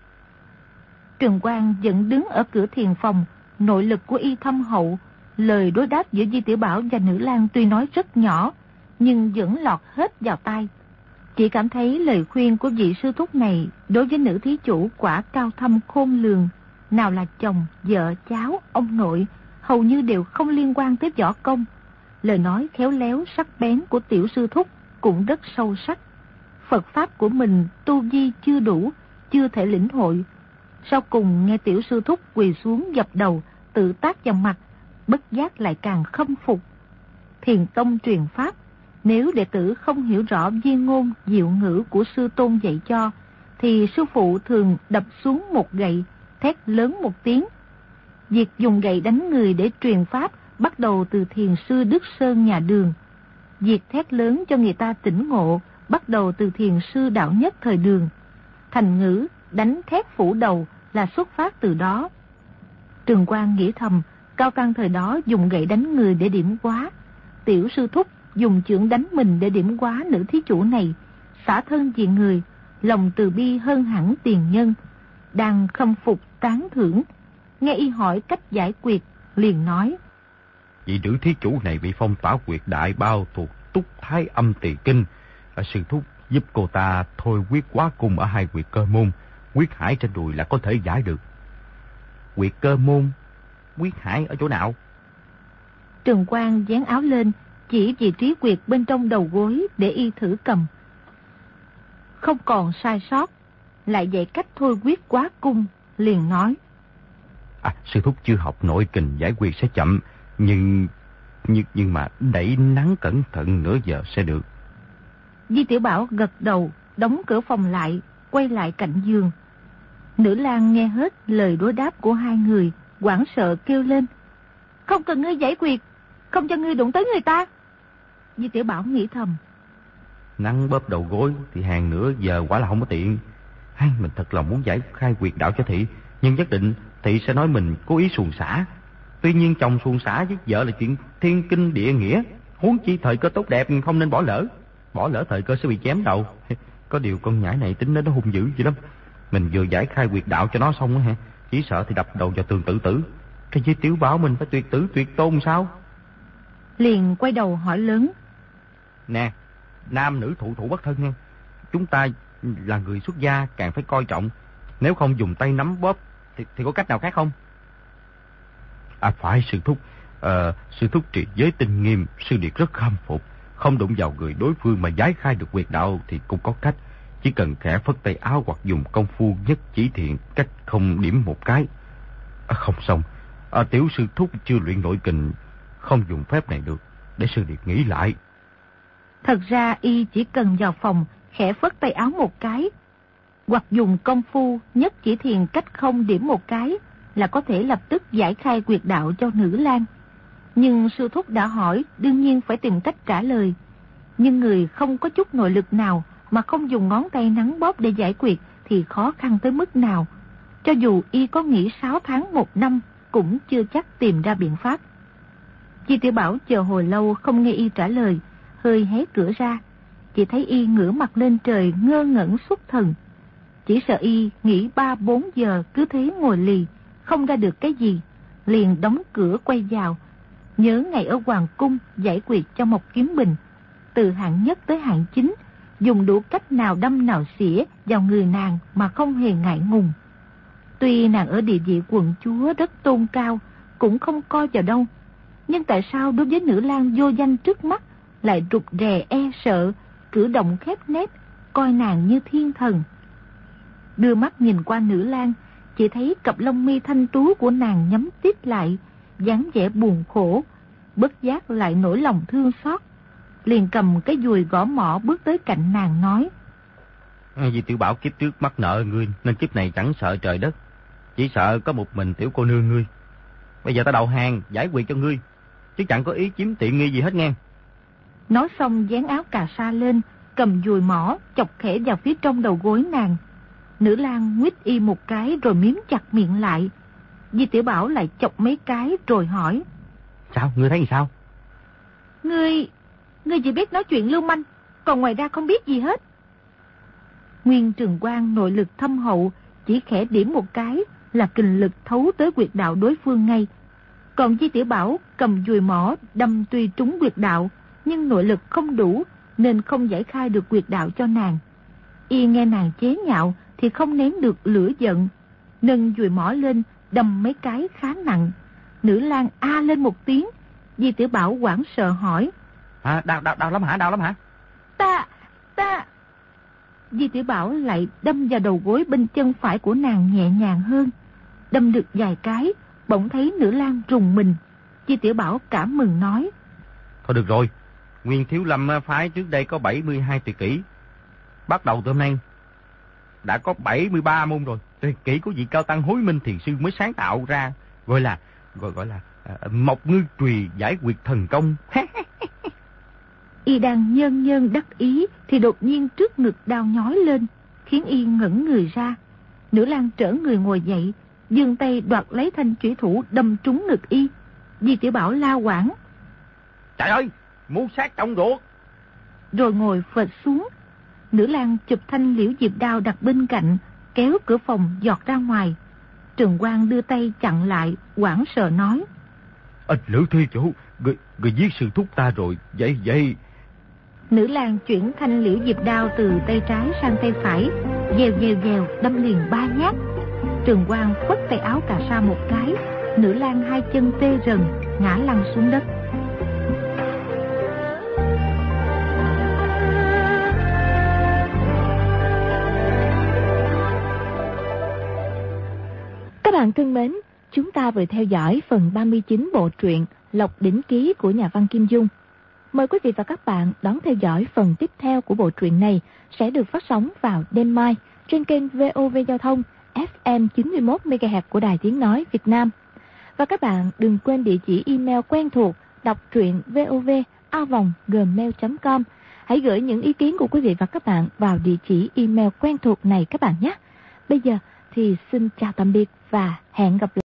Trường Quang vẫn đứng ở cửa thiền phòng, nội lực của y thâm hậu, lời đối đáp giữa Di Tiểu Bảo và nữ lang tuy nói rất nhỏ, nhưng vẫn lọt hết vào tai. Chỉ cảm thấy lời khuyên của vị sư thúc này đối với nữ thí chủ quả cao thâm khôn lường, nào là chồng, vợ, cháu, ông nội, hầu như đều không liên quan tới võ công. Lời nói khéo léo sắc bén của tiểu sư thúc cũng rất sâu sắc. Phật Pháp của mình tu vi chưa đủ, chưa thể lĩnh hội. Sau cùng nghe tiểu sư thúc quỳ xuống dập đầu, tự tác vào mặt, bất giác lại càng khâm phục. Thiền tông truyền Pháp, Nếu đệ tử không hiểu rõ viên ngôn diệu ngữ của sư tôn dạy cho, thì sư phụ thường đập xuống một gậy, thét lớn một tiếng. Việc dùng gậy đánh người để truyền pháp bắt đầu từ thiền sư Đức Sơn nhà đường. Việc thét lớn cho người ta tỉnh ngộ bắt đầu từ thiền sư đạo nhất thời đường. Thành ngữ đánh thét phủ đầu là xuất phát từ đó. Trường Quang nghĩ thầm, Cao Tăng thời đó dùng gậy đánh người để điểm quá. Tiểu sư thúc dùng chưởng đánh mình để điểm quá nữ thí chủ này, xả thân diện người, lòng từ bi hơn hẳn tiền nhân, đang khâm phục tán thưởng. Nghe y hỏi cách giải quyết, liền nói. Vị nữ thí chủ này bị phong tỏa quyệt đại bao thuộc túc thái âm tỳ kinh. Sư thúc giúp cô ta thôi quyết quá cung ở hai quyệt cơ môn, quyết hải trên đùi là có thể giải được. Quyệt cơ môn, quyết hải ở chỗ nào? Trường Quang dán áo lên, chỉ vị trí quyệt bên trong đầu gối để y thử cầm. Không còn sai sót, lại dạy cách thôi quyết quá cung, liền nói. À, sư thúc chưa học nội kình giải quyết sẽ chậm, nhưng nhưng, nhưng mà đẩy nắng cẩn thận nửa giờ sẽ được. Di Tiểu Bảo gật đầu, đóng cửa phòng lại, quay lại cạnh giường. Nữ lang nghe hết lời đối đáp của hai người, quảng sợ kêu lên. Không cần ngươi giải quyết, không cho ngươi đụng tới người ta. Di Tiểu Bảo nghĩ thầm. Nắng bóp đầu gối thì hàng nửa giờ quả là không có tiện. Hay mình thật lòng muốn giải khai quyệt đạo cho thị, nhưng nhất định thị sẽ nói mình cố ý xuồng xả. Tuy nhiên chồng xuồng xả với vợ là chuyện thiên kinh địa nghĩa, huống chi thời cơ tốt đẹp không nên bỏ lỡ. Bỏ lỡ thời cơ sẽ bị chém đầu. <laughs> Có điều con nhãi này tính đến nó hung dữ vậy lắm. Mình vừa giải khai quyệt đạo cho nó xong ha, chỉ sợ thì đập đầu vào tường tự tử. Cái với tiểu bảo mình phải tuyệt tử tuyệt tôn sao? Liền quay đầu hỏi lớn. Nè, nam nữ thụ thủ bất thân nha. Chúng ta là người xuất gia càng phải coi trọng. Nếu không dùng tay nắm bóp thì, thì có cách nào khác không? À phải sư thúc, à, sư thúc trị giới tinh nghiêm, sư điệt rất khâm phục. Không đụng vào người đối phương mà giải khai được quyệt đạo thì cũng có cách. Chỉ cần khẽ phất tay áo hoặc dùng công phu nhất chỉ thiện cách không điểm một cái. À, không xong, à, tiểu sư thúc chưa luyện nội kình, không dùng phép này được, để sư điệt nghĩ lại. Thật ra y chỉ cần vào phòng, khẽ phất tay áo một cái, hoặc dùng công phu nhất chỉ thiền cách không điểm một cái là có thể lập tức giải khai quyệt đạo cho nữ lang. Nhưng sư thúc đã hỏi, đương nhiên phải tìm cách trả lời. Nhưng người không có chút nội lực nào mà không dùng ngón tay nắng bóp để giải quyết thì khó khăn tới mức nào. Cho dù y có nghỉ 6 tháng một năm cũng chưa chắc tìm ra biện pháp. Chi tiểu bảo chờ hồi lâu không nghe y trả lời, hơi hé cửa ra. Chỉ thấy y ngửa mặt lên trời ngơ ngẩn xuất thần. Chỉ sợ y nghỉ 3-4 giờ cứ thế ngồi lì, không ra được cái gì. Liền đóng cửa quay vào. Nhớ ngày ở Hoàng Cung giải quyết cho một kiếm bình. Từ hạng nhất tới hạng chính, dùng đủ cách nào đâm nào xỉa vào người nàng mà không hề ngại ngùng. Tuy nàng ở địa vị quận chúa rất tôn cao, cũng không coi vào đâu. Nhưng tại sao đối với nữ lang vô danh trước mắt lại rụt rè e sợ, cử động khép nép, coi nàng như thiên thần. Đưa mắt nhìn qua nữ lang, chỉ thấy cặp lông mi thanh tú của nàng nhắm tít lại, dáng vẻ buồn khổ, bất giác lại nổi lòng thương xót. Liền cầm cái dùi gõ mỏ bước tới cạnh nàng nói. Vì tiểu bảo kiếp trước mắc nợ ngươi, nên kiếp này chẳng sợ trời đất. Chỉ sợ có một mình tiểu cô nương ngươi. Bây giờ ta đầu hàng, giải quyết cho ngươi. Chứ chẳng có ý chiếm tiện nghi gì hết nghe. Nói xong dán áo cà sa lên, cầm dùi mỏ, chọc khẽ vào phía trong đầu gối nàng. Nữ lang nguyết y một cái rồi miếm chặt miệng lại. Di tiểu Bảo lại chọc mấy cái rồi hỏi. Sao? Ngươi thấy sao? Ngươi... Ngươi chỉ biết nói chuyện lưu manh, còn ngoài ra không biết gì hết. Nguyên Trường Quang nội lực thâm hậu, chỉ khẽ điểm một cái là kình lực thấu tới quyệt đạo đối phương ngay. Còn Di Tiểu Bảo cầm dùi mỏ đâm tuy trúng quyệt đạo, nhưng nội lực không đủ nên không giải khai được quyệt đạo cho nàng. Y nghe nàng chế nhạo thì không nén được lửa giận, nâng dùi mỏ lên đâm mấy cái khá nặng. Nữ lang a lên một tiếng, Di Tiểu Bảo quảng sợ hỏi. À, đau, đau, đau lắm hả, đau lắm hả? Ta, ta... Di Tiểu Bảo lại đâm vào đầu gối bên chân phải của nàng nhẹ nhàng hơn. Đâm được vài cái, bỗng thấy nữ lang rùng mình. Di Tiểu Bảo cảm mừng nói. Thôi được rồi, Nguyên Thiếu Lâm phái trước đây có 72 tuyệt kỹ. Bắt đầu từ hôm nay đã có 73 môn rồi. Tuyệt kỹ của vị cao tăng hối minh thiền sư mới sáng tạo ra. Gọi là gọi gọi là uh, mộc ngư trùy giải quyết thần công. <laughs> y đang nhân nhân đắc ý thì đột nhiên trước ngực đau nhói lên, khiến y ngẩn người ra. Nữ lang trở người ngồi dậy, dừng tay đoạt lấy thanh chủy thủ đâm trúng ngực y. Di tiểu Bảo la quảng. Trời ơi, muốn sát trong ruột. Rồi ngồi phệt xuống. Nữ lang chụp thanh liễu diệp đao đặt bên cạnh, kéo cửa phòng giọt ra ngoài. Trường Quang đưa tay chặn lại, quảng sợ nói. Ích lữ thi chủ, người, người giết sư thúc ta rồi, vậy vậy. Nữ lang chuyển thanh liễu diệp đao từ tay trái sang tay phải, dèo dèo dèo đâm liền ba nhát. Trường Quang phất tay áo cà sa một cái, nữ lang hai chân tê rần, ngã lăn xuống đất. Bạn thân mến, chúng ta vừa theo dõi phần 39 bộ truyện Lộc Đỉnh Ký của nhà văn Kim Dung. Mời quý vị và các bạn đón theo dõi phần tiếp theo của bộ truyện này sẽ được phát sóng vào đêm mai trên kênh VOV Giao thông FM 91 MHz của Đài Tiếng Nói Việt Nam. Và các bạn đừng quên địa chỉ email quen thuộc đọc truyện vovavonggmail.com. Hãy gửi những ý kiến của quý vị và các bạn vào địa chỉ email quen thuộc này các bạn nhé. Bây giờ thì xin chào tạm biệt và hẹn gặp lại.